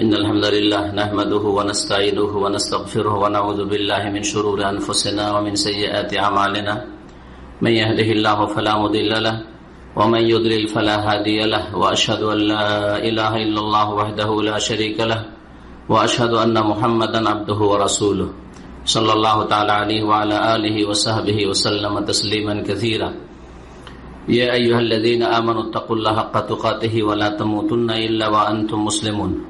إن الحمد لله نحمده ونستعينه ونستغفره ونعوذ بالله من شرور أنفسنا ومن سيئات أعمالنا. من يهده الله فلا مضل له ومن يضلل فلا هادي له وأشهد أن لا إله إلا الله وحده لا شريك له وأشهد أن محمدا عبده ورسوله. صلى الله تعالى عليه وعلى آله وصحبه وسلم تسليما كثيرا. يا أيها الذين آمنوا اتقوا الله حق تقاته ولا تموتن إلا وأنتم مسلمون.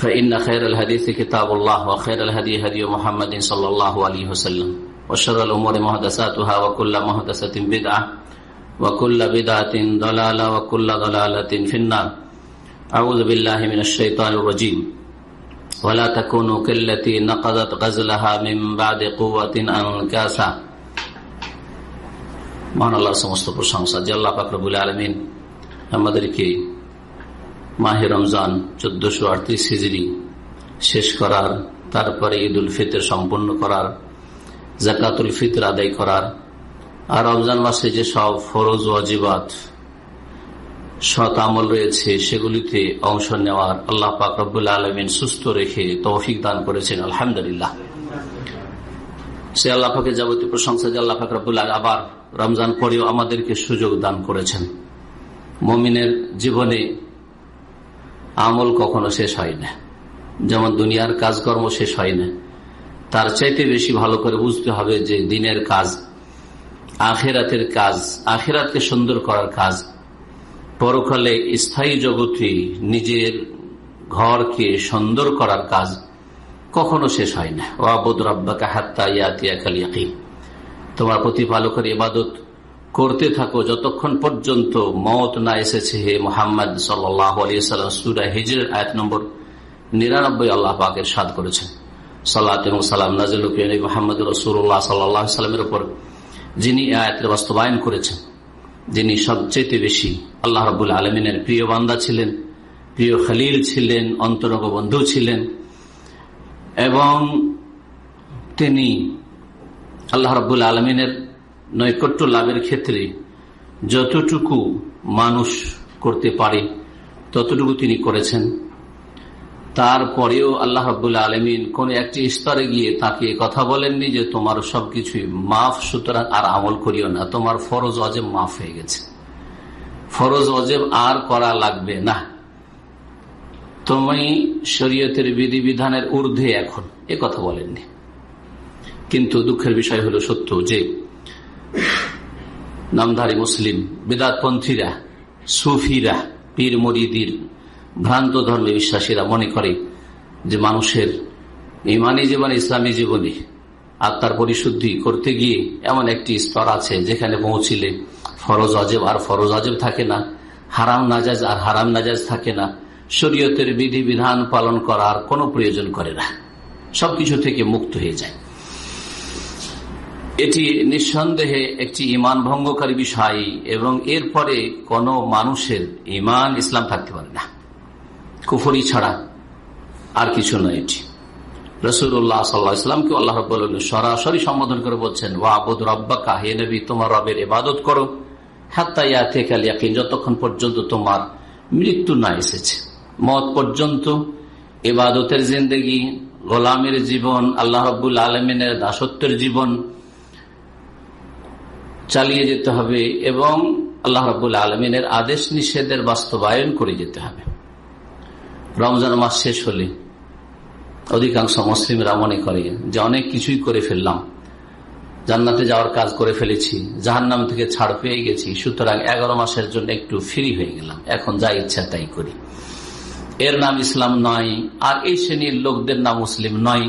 فإن خير الحديث كتاب الله وخير الهدي هدي محمد صلى الله عليه وسلم وشر الأمور محدثاتها وكل محدثة بدعة وكل بدعة ضلالة وكل ضلالة في النار أعوذ بالله من الشيطان الرجيم ولا تكونوا كالتي نقضت غزلها من بعد قوة أنكاسا মহান আল্লাহর সমস্ত প্রশংসা যে আল্লাহ ফাকরবুল আলমিন আমাদেরকে মাহে রমজান চোদ্দশো আটত্রিশ হিজড়ি শেষ করার, তারপরে ঈদ উল ফিতর সম্পন্ন করার, জাকাতুল ফিতর আদায় করার। আর রমজান মাসে যে সব ফরজ ওয়াজিবাত, সৎ আমল রয়েছে, সেগুলিতে অংশ নেওয়ার আল্লাহ পাক রব্বুল আলমিন সুস্থ রেখে তৌফিক দান করেছেন, আলহামদুলিল্লাহ। সে আল্লাহ পাকে যাবতীয় প্রশংসা যে আল্লাহ পাক রব্বুল আবার রমজান পরেও আমাদেরকে সুযোগ দান করেছেন। মমিনের জীবনে আমল কখনো শেষ হয় না। যেমন দুনিয়ার কাজকর্ম শেষ হয় না। তার চাইতে বেশি ভালো করে বুঝতে হবে যে দিনের কাজ, আখেরাতের কাজ, আখেরাতকে সুন্দর করার কাজ। পরকালে স্থায়ী জগতে নিজের ঘরকে সুন্দর করার কাজ কখনো শেষ হয় না। ওয়াবুদ রব্বাকে হাত্তা ইয়াতিয়া কালিয়াকি তোমার প্রতিপালকের ইবাদত করতে থাকো যতক্ষণ পর্যন্ত মত না এসেছে হে মোহাম্মদ সাল্লাম সুরা হিজর, আয়াত নম্বর নিরানব্বই আল্লাহ পাকের সাদ করেছেন। সাল্লাহ সালাম নাজিল মোহাম্মদ রসুল্লাহ সাল্লাহ সাল্লামের উপর, যিনি আয়াতের বাস্তবায়ন করেছেন, যিনি সবচেয়ে বেশি আল্লাহ রবুল আলমিনের প্রিয় বান্দা ছিলেন, প্রিয় খালিল ছিলেন অন্তরঙ্গ বন্ধু ছিলেন, এবং তিনি আল্লাহ রবুল আলমিনের নৈকট্য লাভের ক্ষেত্রে যতটুকু মানুষ করতে পারে, ততটুকু তিনি করেছেন। তারপরেও আল্লাহ রবুল্লা আলমিন কোন একটি স্তরে গিয়ে তাকে কথা বলেননি যে, তোমার সবকিছুই মাফ, সুতরাং আর আমল করিও না। তোমার ফরজ অজেব মাফ হয়ে গেছে। ফরজ অজেব আর করা লাগবে না। তুমি শরীয়তের বিধিবিধানের ঊর্ধ্বে এখন। এ কথা বলেননি। কিন্তু দুঃখের বিষয় হলো সত্য যে নামধারী মুসলিম, বেদাতপন্থীরা, সুফিরা, পীর মরিদির, ভ্রান্ত ধর্মে বিশ্বাসীরা মনে করে যে মানুষের ইমানি জীবনে, ইসলামী জীবনে আত্মার পরিশুদ্ধি করতে গিয়ে এমন একটি স্তর আছে যেখানে পৌঁছিলে ফরজ আজেব আর ফরজ আজেব থাকে না, হারাম নাজাজ আর হারাম নাজাজ থাকে না, শরীয়তের বিধি বিধান পালন করার কোনো প্রয়োজন করে না। সবকিছু থেকে মুক্ত হয়ে যায়। এটি নিঃসন্দেহে একটি ইমান ভঙ্গকারী বিষয় এবং এরপরে কোন মানুষের ইমান ইসলাম থাকতে পারে না। কুফরি ছাড়া আর কিছু নয় এটি। রসুল্লাহ ইসলামকে আল্লাহ সরাসরি সম্বোধন করে বলছেন ওয়াবুদ রব্বা কাহে নবী, তোমার রবের ইবাদত করো। হাত্তা ইয়াকিন যতক্ষণ পর্যন্ত তোমার মৃত্যু না এসেছে। মত পর্যন্ত এবাদতের জিন্দগি, গোলামের জীবন, আল্লাহ রব্বুল আলমিনের দাসত্বের জীবন চালিয়ে যেতে হবে এবং আল্লাহ রবুল আলমিনের আদেশ নিষেধের বাস্তবায়ন করে যেতে হবে। রমজান মাস শেষ হলে অধিকাংশ মুসলিমরা মনে করে যে অনেক কিছুই করে ফেললাম। জান্নাতে যাওয়ার কাজ করে ফেলেছি জাহান নাম থেকে ছাড় পেয়ে গেছি, সুতরাং এগারো মাসের জন্য একটু ফ্রি হয়ে গেলাম। এখন যা ইচ্ছা তাই করি। এর নাম ইসলাম নয়, আর এই শ্রেণির লোকদের নাম মুসলিম নয়।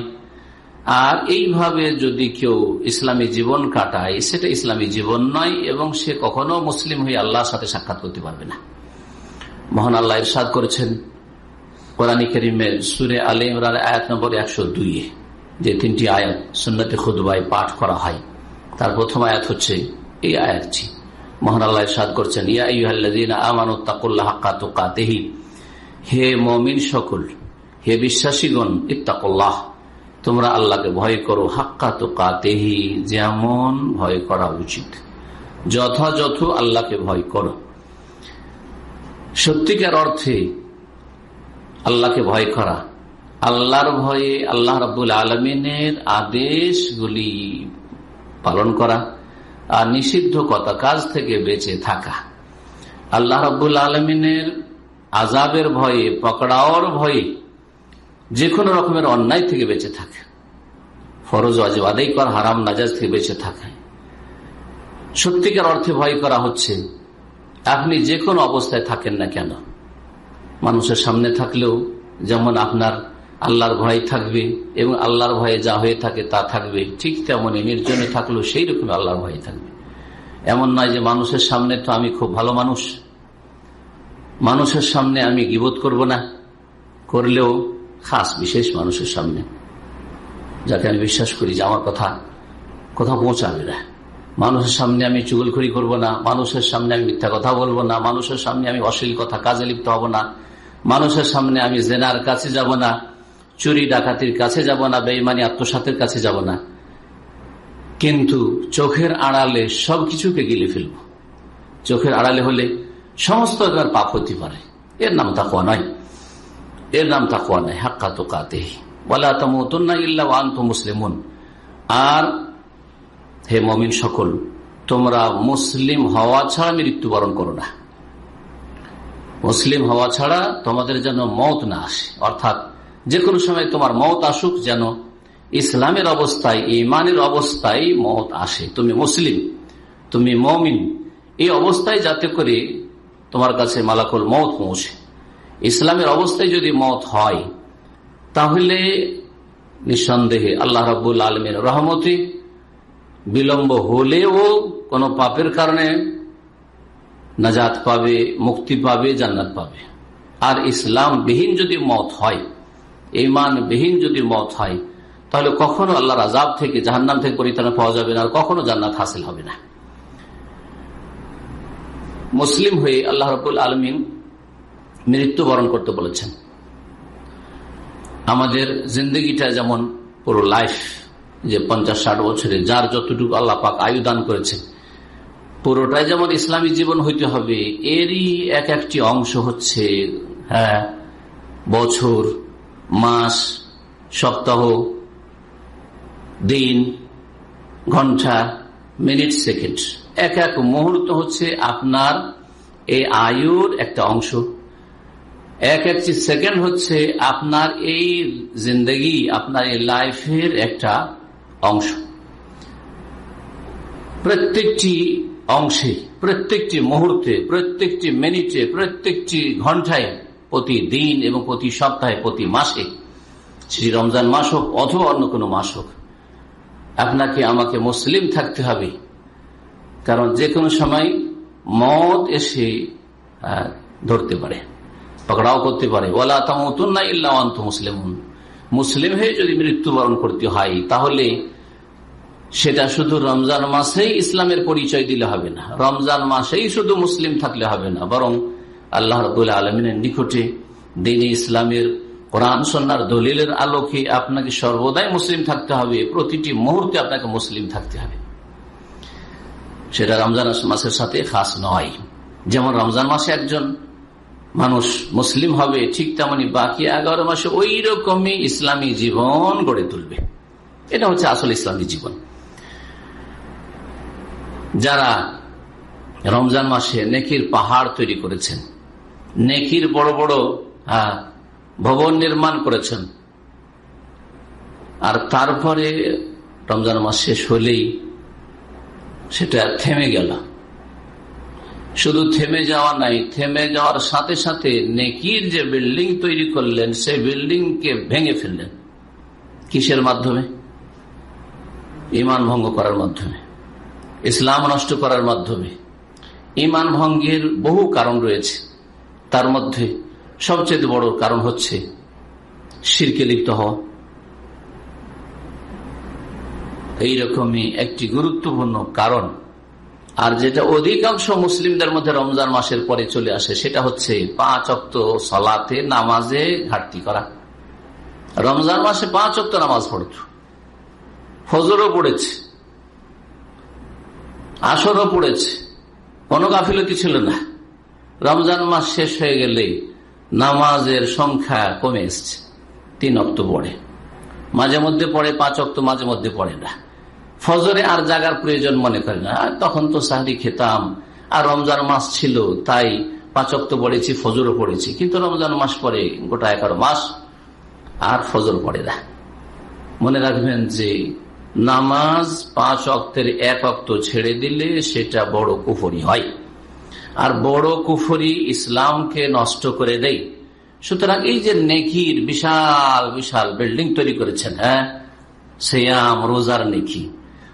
আর এইভাবে যদি কেউ ইসলামী জীবন কাটায়, সেটা ইসলামী জীবন নয় এবং সে কখনো মুসলিম হয়ে আল্লাহর সাথে সাক্ষাৎ করতে পারবে না। মহান আল্লাহ ইরশাদ করেছেন কোরআনী করিমের সুরে আলী ইমরান আয়াত নম্বর একশো দুই যে তিনটি আয়াত সুন্নতি খুদবাই পাঠ করা হয়। তার প্রথম আয়াত হচ্ছে এই আয়াতটি। মহান আল্লাহ সাদ করছেন ইয়াকুল্লাহি হে মমিন সকল, হে বিশ্বাসীগণ, ইত্তাকুল্লাহ। তোমরা আল্লাহকে ভয় করো, হাক্কা তো কাতেহি যেমন ভয় করা উচিত। যথাযথ আল্লাহকে ভয় করো। সত্যিকার অর্থে আল্লাহকে ভয় করা, আল্লাহর ভয়ে আল্লাহ রাবুল আলমিনের আদেশগুলি পালন করা আর নিষিদ্ধ কথা, কাজ থেকে বেঁচে থাকা। আল্লাহ রাবুল আলমিনের আজাবের ভয়ে, পকড়াওয়ার ভয়ে যে কোনো রকমের অন্যায় থেকে বেঁচে থাকে। ফরজ আজব আদায় কর, হারাম নাজাজ থেকে বেঁচে থাকে। সত্যিকার অর্থে ভয় করা হচ্ছে, আপনি যে কোনো অবস্থায় থাকেন না কেন? মানুষের সামনে থাকলেও যেমন আপনার আল্লাহর ভয় থাকবে এবং আল্লাহর ভয়ে যা হয়ে থাকে তা থাকবে, ঠিক তেমনই নির্জনে থাকলেও সেই রকম আল্লাহর ভয় থাকবে। এমন নয় যে মানুষের সামনে তো আমি খুব ভালো মানুষ। মানুষের সামনে আমি গিবোধ করব না। করলেও খাস বিশেষ মানুষের সামনে, যাকে আমি বিশ্বাস করি যে আমার কথা কোথাও পৌঁছাবে না। মানুষের সামনে আমি চুগলখড়ি করব না, মানুষের সামনে আমি মিথ্যা কথা বলব না, মানুষের সামনে আমি অশ্লীল কথা কাজে লিপ্ত হব না, মানুষের সামনে আমি জেনার কাছে যাব না, চুরি ডাকাতির কাছে যাব না বেইমানি আত্মসাতের কাছে যাব না। কিন্তু চোখের আড়ালে সবকিছুকে গিলে ফেলব। চোখের আড়ালে হলে সমস্ত পাপ হতে পারে এর নাম তাকুয়া নয়। এর নাম তাকুয়া নাই, হাক্কা তো কাতে বলা তমতন্না ইল্লা আন্ত মুসলিমুন। আর হে মমিন সকল, তোমরা মুসলিম হওয়া ছাড়া মৃত্যুবরণ করো না। মুসলিম হওয়া ছাড়া তোমাদের যেন মত না আসে। অর্থাৎ যে কোনো সময় তোমার মত আসুক যেন ইসলামের অবস্থায় ইমানের অবস্থায় মত আসে। তুমি মুসলিম, তুমি মমিন, এই অবস্থায় যাতে করে তোমার কাছে মালাকুল মত পৌঁছে। ইসলামের অবস্থায় যদি মত হয়, তাহলে নিঃসন্দেহে আল্লাহ রাবুল আলমের রহমতি বিলম্ব হলেও কোনো পাপের কারণে নাজাত পাবে, মুক্তি পাবে, জান্নাত পাবে। আর ইসলাম বিহীন যদি মত হয় ইমান বিহীন যদি মত হয়, তাহলে কখনো আল্লাহর আজাব থেকে জাহান্নাম থেকে পরিত্রাণ পাওয়া যাবে না আর কখনো জান্নাত হাসিল হবে না। মুসলিম হয়ে আল্লাহ রবুল আলমিন মৃত্যুবরণ করতে বলেছেন। আমাদের জিন্দগিটা যেমন পুরো লাইফ যে পঞ্চাশ ষাট বছরে যার যতটুকু আল্লাহ পাক আয়ু দান করেছে পুরোটাই যেমন ইসলামী জীবন হইতে হবে, এরই এক একটি অংশ হচ্ছে হ্যাঁ বছর, মাস, সপ্তাহ, দিন, ঘণ্টা, মিনিট, সেকেন্ড। এক এক মুহূর্ত হচ্ছে আপনার এই আয়ুর একটা অংশ। এক একটি সেকেন্ড হচ্ছে আপনার এই জিন্দগি, আপনার এই লাইফের একটা অংশ। প্রত্যেকটি অংশে, প্রত্যেকটি মুহূর্তে, প্রত্যেকটি মিনিটে প্রত্যেকটি ঘন্টায় প্রতি দিন এবং প্রতি সপ্তাহে, প্রতি মাসে শ্রী রমজান মাস হোক অথবা অন্য কোনো মাস হোক, আপনাকে, আমাকে মুসলিম থাকতে হবে। কারণ যে কোনো সময় মত এসে ধরতে পারে। পকড়াও করতে পারে ওলা তামতুন না ইল্লান্ত মুসলিম মুসলিম হয়ে যদি মৃত্যুবরণ করতে হয় তাহলে সেটা শুধু রমজান মাসেই ইসলামের পরিচয় দিলে হবে না রমজান মাসেই শুধু মুসলিম থাকলে হবে না বরং আল্লাহ রবুল্লা আলমিনের নিকটে দিনী ইসলামের কোরআন সন্ন্যার দলিলের আলোকে আপনাকে সর্বদাই মুসলিম থাকতে হবে প্রতিটি মুহূর্তে আপনাকে মুসলিম থাকতে হবে সেটা রমজান মাসের সাথে খাস নয় যেমন রমজান মাসে একজন মানুষ মুসলিম হবে ঠিক তেমনি বাকি এগারো মাসে ওই রকমই ইসলামী জীবন গড়ে তুলবে। এটা হচ্ছে আসল ইসলামী জীবন। যারা রমজান মাসে নেকির পাহাড় তৈরি করেছেন, নেকির বড় বড় ভবন নির্মাণ করেছেন, আর তারপরে রমজান মাস শেষ হলেই সেটা থেমে গেল। শুধু থেমে যাওয়া নাই, থেমে যাওয়ার সাথে সাথে নেকির যে বিল্ডিং তৈরি করলেন, সেই বিল্ডিং কে ভেঙে ফেললেন। কিসের মাধ্যমে? ইমান ভঙ্গ করার মাধ্যমে। ইসলাম নষ্ট করার মাধ্যমে। ইমান ভঙ্গের বহু কারণ রয়েছে। তার মধ্যে সবচেয়ে বড় কারণ হচ্ছে শিরকে লিপ্ত হওয়া। এইরকমই একটি গুরুত্বপূর্ণ কারণ আর যেটা অধিকাংশ মুসলিমদের মধ্যে রমজান মাসের পরে চলে আসে, সেটা হচ্ছে পাঁচ অক্ত সলাতে নামাজে ঘাটতি করা। রমজান মাসে পাঁচ অক্ত নামাজ পড়ত। ফজরও পড়েছে। আসরও পড়েছে। কোনো গাফিলতি ছিল না। রমজান মাস শেষ হয়ে গেলে নামাজের সংখ্যা কমে এসছে। তিন অক্ত পড়ে। মাঝে মধ্যে পড়ে, পাঁচ অক্ত মাঝে মধ্যে পড়ে না। ফজরে আর জাগার প্রয়োজন মনে করে না। তখন তো সাহারি খেতাম। আর রমজান মাস ছিল, তাই পাঁচ অক্ত পড়েছি, ফজরও পড়েছি। কিন্তু রমজান মাস পরে, গোটা এগারো মাস আর ফজর পড়ে না। মনে রাখবেন যে নামাজ পাঁচ অক্তের এক অক্ত ছেড়ে দিলে সেটা বড় কুফরি হয়। আর বড় কুফরি ইসলামকে নষ্ট করে দেয়। সুতরাং এই যে নেকির বিশাল বিশাল বিল্ডিং তৈরি করেছেন হ্যাঁ সেয়াম, রোজার নেকি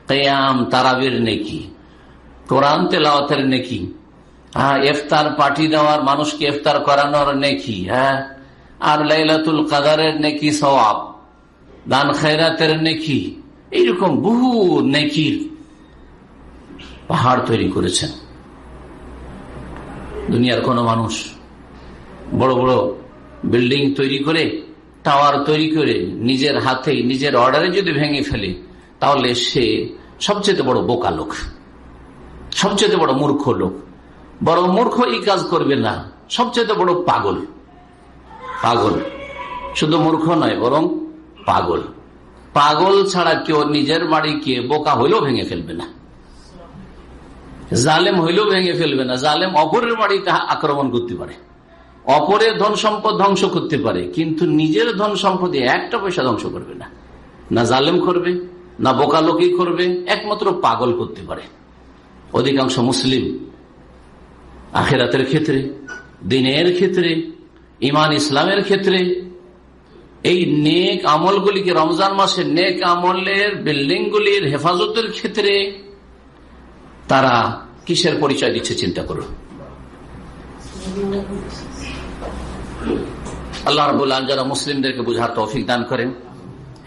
কেয়াম তারাবির নেকি, কোরআন তেলাওয়াতের নেকি হ্যাঁ ইফতার পার্টি দেওয়ার মানুষকে ইফতার করানোর নেকি হ্যাঁ আর লাইলাতুল কাদারের নেকি সওয়াব, দান খেরাতের নেকি, এইরকম বহু নেকির পাহাড় তৈরি করেছেন। দুনিয়ার কোন মানুষ বড় বড় বিল্ডিং তৈরি করে, টাওয়ার তৈরি করে, নিজের হাতে নিজের অর্ডারে যদি ভেঙে ফেলে তাহলে সে সবচেয়ে বড় বোকা লোক। সবচেয়ে বড় মূর্খ লোক। বড় মূর্খ এই কাজ করবে না। সবচেয়ে বড় পাগল। পাগল। শুধু মূর্খ নয়, বরং পাগল। পাগল ছাড়া কেউ নিজের বাড়িকে বোকা হইলেও ভেঙে ফেলবে না। জালেম হইলেও ভেঙে ফেলবে না। জালেম অপরের বাড়িতে আক্রমণ করতে পারে। অপরের ধন সম্পদ ধ্বংস করতে পারে। কিন্তু নিজের ধন সম্পদে একটা পয়সা ধ্বংস করবে না। না জালেম করবে না বোকা লোকই করবে, একমাত্র পাগল করতে পারে। অধিকাংশ মুসলিম আখেরাতের ক্ষেত্রে, দিনের ক্ষেত্রে ইমান ইসলামের ক্ষেত্রে, এই নেক আমলগুলিকে রমজান মাসে নেক আমলের, বিল্ডিংগুলির হেফাজতের ক্ষেত্রে তারা কিসের পরিচয় দিচ্ছে চিন্তা করুন আল্লাহ রবুল্লাহ যারা মুসলিমদেরকে বুঝার তৌফিক দান করেন,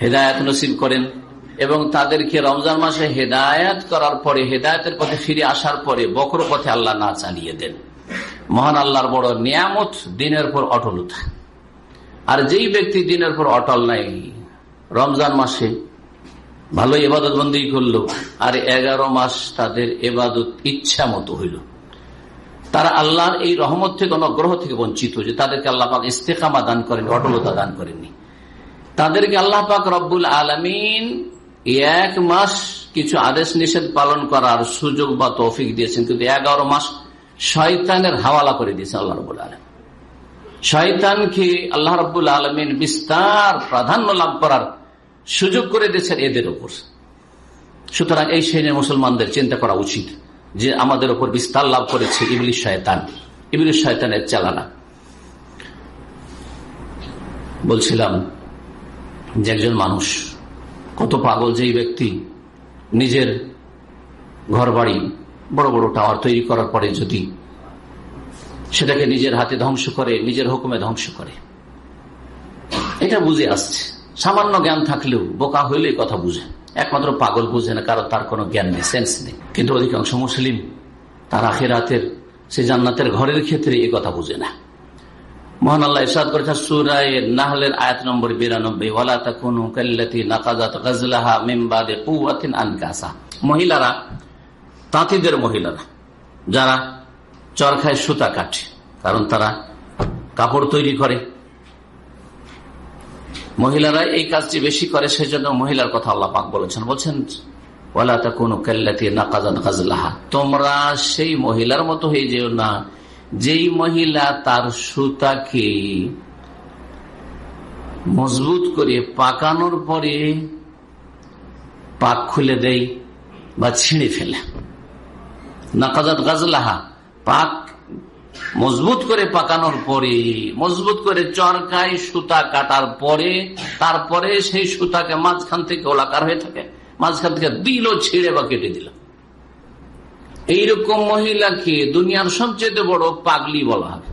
হেদায়ত নসিব করেন। এবং তাদেরকে রমজান মাসে হেদায়ত করার পরে, হেদায়তের পথে ফিরে আসার পরে বকর পথে আল্লাহ না চালিয়ে দেন। মহান আল্লাহর বড় নিয়ামত দিনের পর অটলতা আর যেই ব্যক্তি দিনের পর অটল নাই, রমজান মাসে ভালো এবাদত বন্দী করল, আর এগারো মাস তাদের এবাদত ইচ্ছা মতো হইল। তারা আল্লাহর এই রহমত থেকে, অনুগ্রহ থেকে বঞ্চিত যে তাদেরকে আল্লাহ পাক ইস্তেকামা দান করেন অটলতা দান করেননি। তাদেরকে আল্লাহ পাক রব্বুল আলমিন এক মাস কিছু আদেশ নিষেধ পালন করার সুযোগ বা তৌফিক দিয়েছেন, কিন্তু এগারো মাস শয়তানের হাওয়ালা করে দিয়েছেন আল্লাহ রবুল আলম শয়তানকে আল্লাহ রব্বুল আলমিন বিস্তার প্রাধান্য লাভ করার সুযোগ করে দিয়েছেন? এদের উপর। সুতরাং এই শ্রেণির মুসলমানদের চিন্তা করা উচিত যে আমাদের উপর বিস্তার লাভ করেছে ইবলিশ শয়তান। ইবলিশ শয়তানের চালানা। বলছিলাম যে একজন মানুষ কত পাগল যেই ব্যক্তি নিজের ঘর বাড়ি বড় বড় টাওয়ার তৈরি করার পরে যদি সেটাকে নিজের হাতে ধ্বংস করে, নিজের হুকুমে ধ্বংস করে। এটা বুঝে আসছে। সামান্য জ্ঞান থাকলেও বোকা হইলে কথা বুঝে। একমাত্র পাগল বুঝে না, কারণ তার কোনো জ্ঞান নেই সেন্স নেই। কিন্তু অধিকাংশ মুসলিম তার আখেরাতের, সে জান্নাতের ঘরের ক্ষেত্রে এ কথা বুঝে না। মহান আল্লাহ ইসাদ করেছে সুরায় নাহলের আয়াত নম্বর বিরানব্বই, ওয়ালা তাকুনু কাল্লাতি নাকাজাত গাজলাহা মিন বাদে কুওয়াতিন আনকাসা। মহিলারা, তাঁতিদের মহিলারা, যারা চরখায় সুতা কাটে কারণ তারা কাপড় তৈরি করে। মহিলারা এই কাজটি বেশি করে, সেজন্য মহিলার কথা আল্লাহ পাক বলেছেন। বলছেন তোমরা সেই মহিলার মতো হয়ে যেও না যেই মহিলা তার সুতাকে মজবুত করে পাকানোর পরে পাক খুলে দেয় বা ছিঁড়ে ফেলে। নাকাজাত গাজলাহা, পাক মজবুত করে পাকানোর পরে, মজবুত করে চরকায় সুতা কাটার পরে, তারপরে সেই সুতাকে মাঝখান থেকে ওলাকার হয়ে থাকে। মাঝখান থেকে দিল ছিঁড়ে বা কেটে দিল। এইরকম মহিলাকে দুনিয়ার সবচেয়ে বড় পাগলি বলা হবে।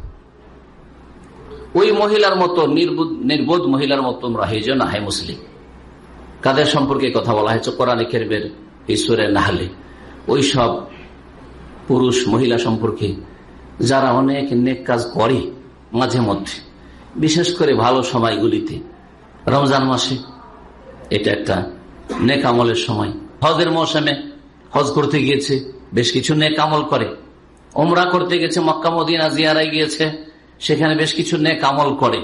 ওই মহিলার মতো নির্বোধ মহিলার মতো তোমরা না, হে মুসলিম। কাদের সম্পর্কে কথা বলা হয়েছে? কোরআন কেরবের ঈশ্বরের নাহলে। ওই সব পুরুষ মহিলা সম্পর্কে যারা অনেক নেক কাজ করে মাঝে মধ্যে, বিশেষ করে ভালো সময়গুলিতে। রমজান মাসে এটা একটা নেক আমলের সময়। হজের মৌসুমে হজ করতে গিয়েছে, বেশ কিছু নেক আমল করে। ওমরা করতে গেছে, মক্কা মদিনা জিয়ারাই গিয়েছে, সেখানে বেশ কিছু নেক আমল করে।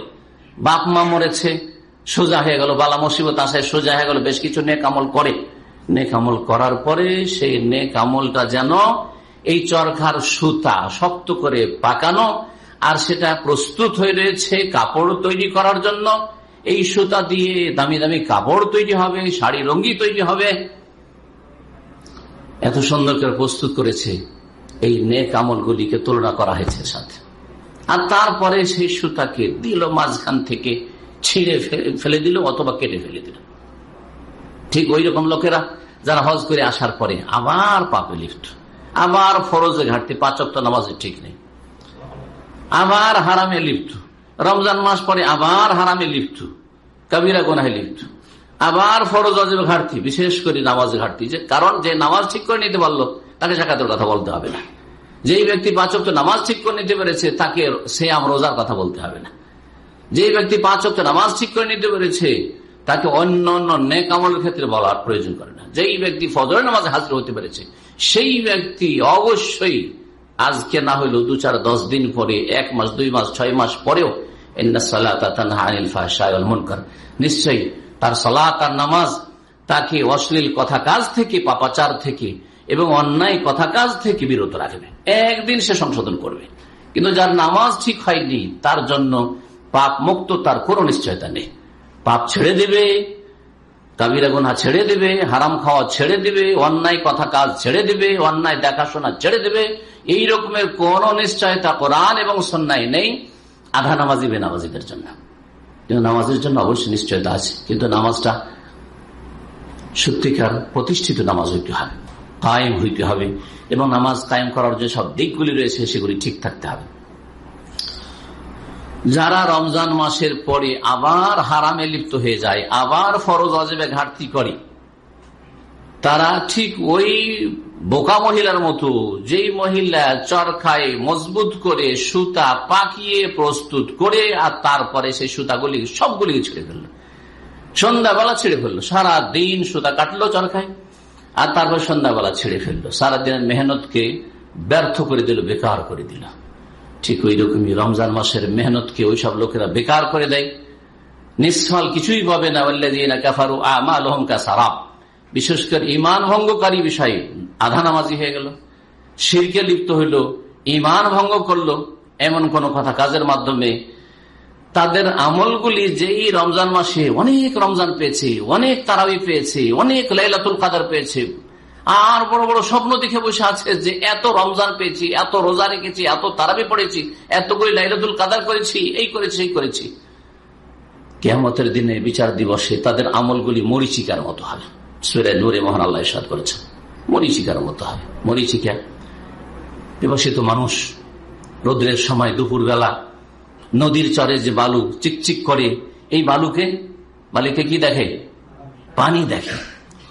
বাপ মা মরেছে, সোজা হয়ে গেল, বালা মুসিবত আসায় সোজা হয়ে গেল, বেশ কিছু নেক আমল করে। নেক আমল করার পরে সেই নেক আমলটা যেন এই চরখার সুতা শক্ত করে পাকানো, আর সেটা প্রস্তুত হয়ে রয়েছে কাপড় তৈরি করার জন্য। এই সুতা দিয়ে দামি দামি কাপড় তৈরি হবে, শাড়ি রঙ্গি তৈরি হবে। এত সুন্দর করে প্রস্তুত করেছে, এই নেক আমলগুলিকে তুলনা করা হয়েছে সাথে। আর তারপরে সেই সুতাকে দিল মাঝখান থেকে, ছিঁড়ে ফেলে দিল অথবা কেটে ফেলে দিল। ঠিক ওই রকম লোকেরা যারা হজ করে আসার পরে আবার পাপে লিফট আবার ফরজে ঘাটতি পাঁচক্ত নামাজে ঠিক নেই। আবার হারামে লিপ্ত। রমজান মাস পরে আবার হারামে লিপ্ত। কবিরা গোনায় লিপ্ত। আবার ফরজ অজীব ঘাটতি, বিশেষ করে নামাজ ঘাটতি। যে কারণ যে নামাজ ঠিক করে নিতে পারল, তাকে সাকাতের কথা বলতে হবে না। যেই ব্যক্তি পাঁচক নামাজ ঠিক করে নিতে পেরেছে, তাকে সে রোজার কথা বলতে হবে না। যে ব্যক্তি পাঁচক নামাজ ঠিক করে নিতে পেরেছে, তাকে অন্য অন্য নেক আমলের ক্ষেত্রে বলার প্রয়োজন করে না। যেই ব্যক্তি ফজর নামাজ হাজির হতে পেরেছে, সেই ব্যক্তি অবশ্যই আজকে না হইলেও দু চার দশ দিন পরে, এক মাস, দুই মাস, ছয় মাস পরেও নিশ্চয়ই তার সালাহ তার নামাজ, তাকে অশ্লীল কথা কাজ থেকে, পাপাচার থেকে এবং অন্যায় কথা কাজ থেকে বিরত রাখবে। একদিন সে সংশোধন করবে। কিন্তু যার নামাজ ঠিক হয়নি, তার জন্য পাপ মুক্ত তার কোন নিশ্চয়তা নেই। পাপ ছেড়ে দেবে, কাবিরা গোনা ছেড়ে দেবে, হারাম খাওয়া ছেড়ে দেবে, অন্যায় কথা কাজ ছেড়ে দেবে, অন্যায় দেখাশোনা ছেড়ে দেবে, এই রকমের কোন নিশ্চয়তা কোরআন এবং সন্ন্যায় নেই আধা নামাজি বেনামাজিদের জন্য। কিন্তু নামাজের জন্য অবশ্যই নিশ্চয়তা আছে। কিন্তু নামাজটা সত্যিকার প্রতিষ্ঠিত নামাজ হইতে হবে, কায়েম হইতে হবে এবং নামাজ কায়েম করার যে সব দিকগুলি রয়েছে সেগুলি ঠিক থাকতে হবে। যারা রমজান মাসের পরে আবার হারামে লিপ্ত হয়ে যায়, আবার ফরজ অজেবে ঘাটতি করে, তারা ঠিক ওই বোকা মহিলার মতো, যেই মহিলা চরখায় মজবুত করে সুতা পাকিয়ে প্রস্তুত করে, আর তারপরে সেই সুতাগুলি সবগুলিকে ছেড়ে ফেলল। সন্ধ্যাবেলা ছেড়ে ফেলল। সারা দিন সুতা কাটলো চরখায় আর তারপর সন্ধ্যাবেলা ছেড়ে ফেলল। সারাদিনের মেহনতকে ব্যর্থ করে দিল, বেকার করে দিল। ঠিক ওই রকমই রমজান মাসের মেহনতকে ওই সব লোকেরা বেকার করে দেয়। নিঃসফল কিছুই পাবে না। কাফারু আমা সারাপ বিশেষ করে ইমান ভঙ্গকারী বিষয়ে আধা নামাজি হয়ে গেল। শিরকে লিপ্ত হইল ইমান ভঙ্গ করল, এমন কোন কথা কাজের মাধ্যমে। তাদের আমলগুলি যেই রমজান মাসে অনেক রমজান পেয়েছে, অনেক তারাবি পেয়েছে, অনেক লাইলাতুল কাদার পেয়েছে। আর বড় বড় স্বপ্ন দেখে বসে আছে যে এত রমজান পেয়েছি, এত রোজা রেখেছি, এত তারাবি পড়েছি, এতগুলি লাইলাতুল কাদার করেছি, এই করেছি এই করেছি। কেমতের দিনে বিচার দিবসে তাদের আমলগুলি মরিচিকার মতো হবে। সুরে নূরে মহান আল্লাহ সাদ করেছেন। মরিচিকার মতো হবে মরিচিকা বিবাসিত মানুষ রোদ্রের সময় দুপুর বেলা নদীর চরে যে বালু চিকচিক করে, এই বালুকে বালিকে কি দেখে? পানি দেখে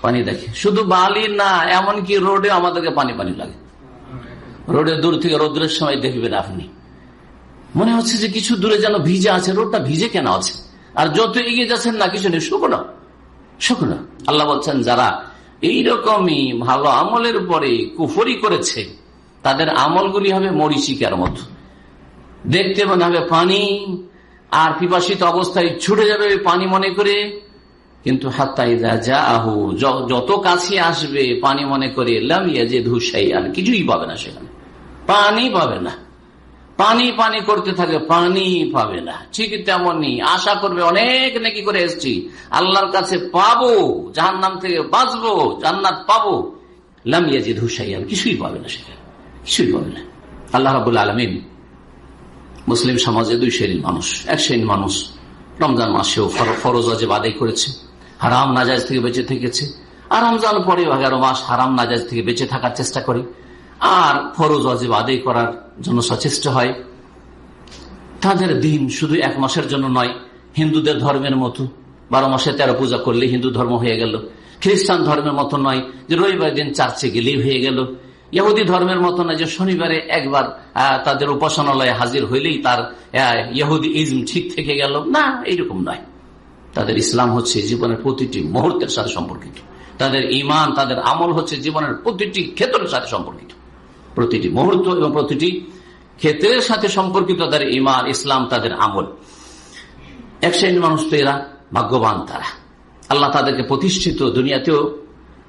পানি দেখে। শুধু বালি না, এমনকি রোডে আমাদেরকে পানি পানি লাগে। রোডে দূর থেকে রোদ্রের সময় দেখবেন আপনি। মনে হচ্ছে যে কিছু দূরে যেন ভিজে আছে, রোডটা ভিজে কেন আছে? আর যত এগিয়ে যাচ্ছেন না, কিছু নেই শুকনো শুকনো। আল্লাহ বলছেন, যারা এইরকমই ভালো আমলের পরে কুফরি করেছে, তাদের আমলগুলি হবে মরিচিকার মতো। দেখতে মনে হবে পানি, আর পিপাসিত অবস্থায় ছুটে যাবে পানি মনে করে, কিন্তু আহু যত কাছে আসবে পানি মনে করে লামিয়া যে ধুসাই আর কিছুই পাবে না সেখানে। পানি পাবে না। পানি পানি করতে থাকে পানি পাবে না। ঠিক তেমনই আশা করবে অনেক নাকি করে এসছি। আল্লাহর কাছে পাবো জাহান নাম থেকে বাঁচবো, জান্নাত পাবো। লামিয়া যে ধুসাইয়ান কিছুই পাবে না সেখানে। কিছুই পাবে না। আল্লাহ রাবুল আলমিন মুসলিম সমাজে দুই শ্রেণির মানুষ। এক শ্রেণির মানুষ রমজান মাসেও ফরজ আজে আদায় করেছে, হারাম নাজাজ থেকে বেঁচে থেকেছে। আর রমজান পরে এগারো মাস হারাম নাজাজ থেকে বেঁচে থাকার চেষ্টা করে। আর ফরজ অজেব আদায় করার জন্য সচেষ্ট হয়। তাদের দিন শুধু এক মাসের জন্য নয়, হিন্দুদের ধর্মের মতো। বারো মাসে তেরো পূজা করলে হিন্দু ধর্ম হয়ে গেল। খ্রিস্টান ধর্মের মতো নয় যে রবিবার দিন চার্চে গেলেই হয়ে গেল। ইহুদি ধর্মের মতো নয় যে শনিবারে একবার তাদের উপাসনালয়ে হাজির হইলেই তার ইহুদি ইজম ঠিক থেকে গেল। না, এইরকম নয়। তাদের ইসলাম হচ্ছে জীবনের প্রতিটি মুহূর্তের সাথে সম্পর্কিত। তাদের ইমান তাদের আমল হচ্ছে জীবনের প্রতিটি ক্ষেত্রের সাথে সম্পর্কিত। প্রতিটি মুহূর্ত এবং প্রতিটি ক্ষেত্রের সাথে সম্পর্কিত তাদের ইমান ইসলাম, তাদের আমল। এক শ্রেণির মানুষ তো এরা, ভাগ্যবান তারা। আল্লাহ তাদেরকে প্রতিষ্ঠিত দুনিয়াতেও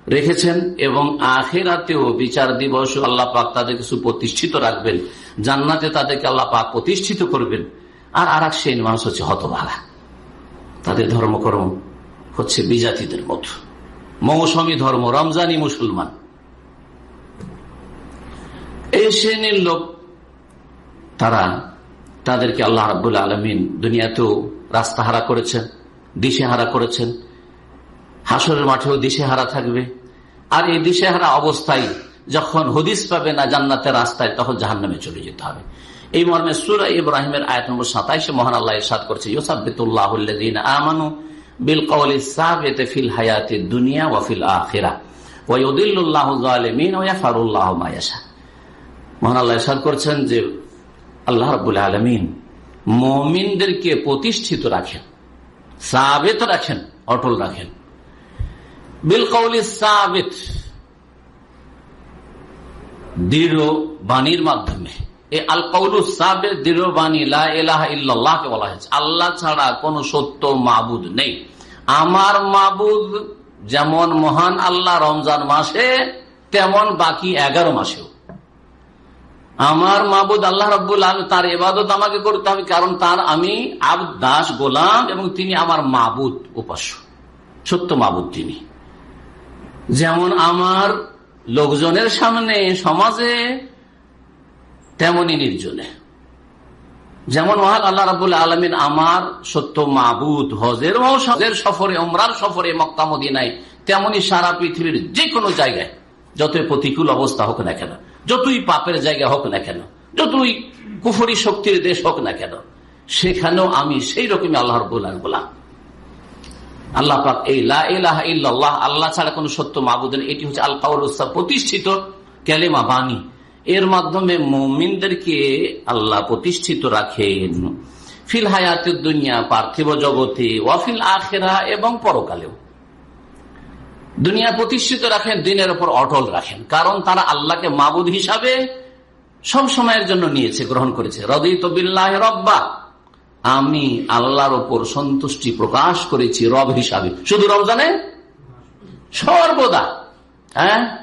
রেখেছেন এবং আখেরাতেও বিচার দিবস আল্লাহ পাক তাদেরকে সুপ্রতিষ্ঠিত রাখবেন। জান্নাতে তাদেরকে আল্লাহ পাক প্রতিষ্ঠিত করবেন। আর আর এক শ্রেণির মানুষ হচ্ছে হতভাগা। তাদের ধর্মকর্ম হচ্ছে বিজাতিদের মতো। মৌসুমী ধর্ম, রমজানি মুসলমান। এই শ্রেণির লোক, তারা তাদেরকে আল্লাহ রাবুল আলমিন দুনিয়াতেও রাস্তা হারা করেছেন দিশে হারা করেছেন। হাসরের মাঠেও দিশে হারা থাকবে। আর এই দিশে হারা অবস্থায় যখন হদিস পাবে না জান্নাতের রাস্তায়, তখন জাহান নামে চলে যেতে হবে। এই মর্মে সুরা ইব্রাহিমের আয়াত নম্বর সাতাইশে মহান আল্লাহ ইসাদ করছে ইউসাবিতুল্লাহ আমানু বিল কৌলি সাবেতে ফিল হায়াতে দুনিয়া ওয়াফিল আখেরা। ওয়াইউদ্দিল্লাহ জালেমিন ওয়াফারুল্লাহ মায়াসা মহান আল্লাহ করছেন যে আল্লাহ রবুল আলমিন মমিনদেরকে প্রতিষ্ঠিত রাখেন, সাবেত রাখেন, অটল রাখেন। বিল কৌলি সাবেত, দৃঢ় বাণীর মাধ্যমে। এই আল কৌলু সাবের দৃঢ় বাণী ইল্লাহকে বলা হয়েছে। আল্লাহ ছাড়া কোন সত্য মাবুদ নেই। আমার মাবুদ যেমন মহান আল্লাহ রমজান মাসে, তেমন বাকি এগারো মাসেও। আমার মাবুদ আল্লাহ রব্বুল তার এবাদত আমাকে করতে হবে, কারণ তার আমি আব দাস, গোলাম, এবং তিনি আমার মাবুদ উপাস্য। সত্য মাবুদ তিনি। যেমন আমার লোকজনের সামনে, সমাজে, তেমনই নির্জনে। যেমন মহান আল্লাহ রাবুল আলমিন আমার সত্য মাবুদ, হজের হজের সফরে ওমরার সফরে মক্কামদিনায় তেমনি সারা পৃথিবীর যে কোনো জায়গায়, যতই প্রতিকূল অবস্থা হোক না কেন যতই পাপের জায়গা হোক না কেন, যতই কুফরি শক্তির দেশ হোক না কেন, সেখানেও আমি সেই রকমই আল্লাহ রবুল্লাহ বললাম আল্লাহ পাক এই লাহ আল্লাহ ছাড়া কোন সত্য মাবুদ এটি হচ্ছে আল কাউল প্রতিষ্ঠিত ক্যালেমা বাণী। এর মাধ্যমে মমিনদেরকে আল্লাহ প্রতিষ্ঠিত রাখেন। ফিল হায়াতের দুনিয়া, পার্থিব জগতে ওয়াফিল আখেরা এবং পরকালেও। দুনিয়া প্রতিষ্ঠিত রাখেন, দিনের ওপর অটল রাখেন। কারণ তারা আল্লাহকে মাবুদ হিসাবে সব সময়ের জন্য নিয়েছে, গ্রহণ করেছে। রদিত বিল্লাহ রব্বা। আমি আল্লাহর ওপর সন্তুষ্টি প্রকাশ করেছি রব হিসাবে। শুধু রমজানে সর্বদা। হ্যাঁ?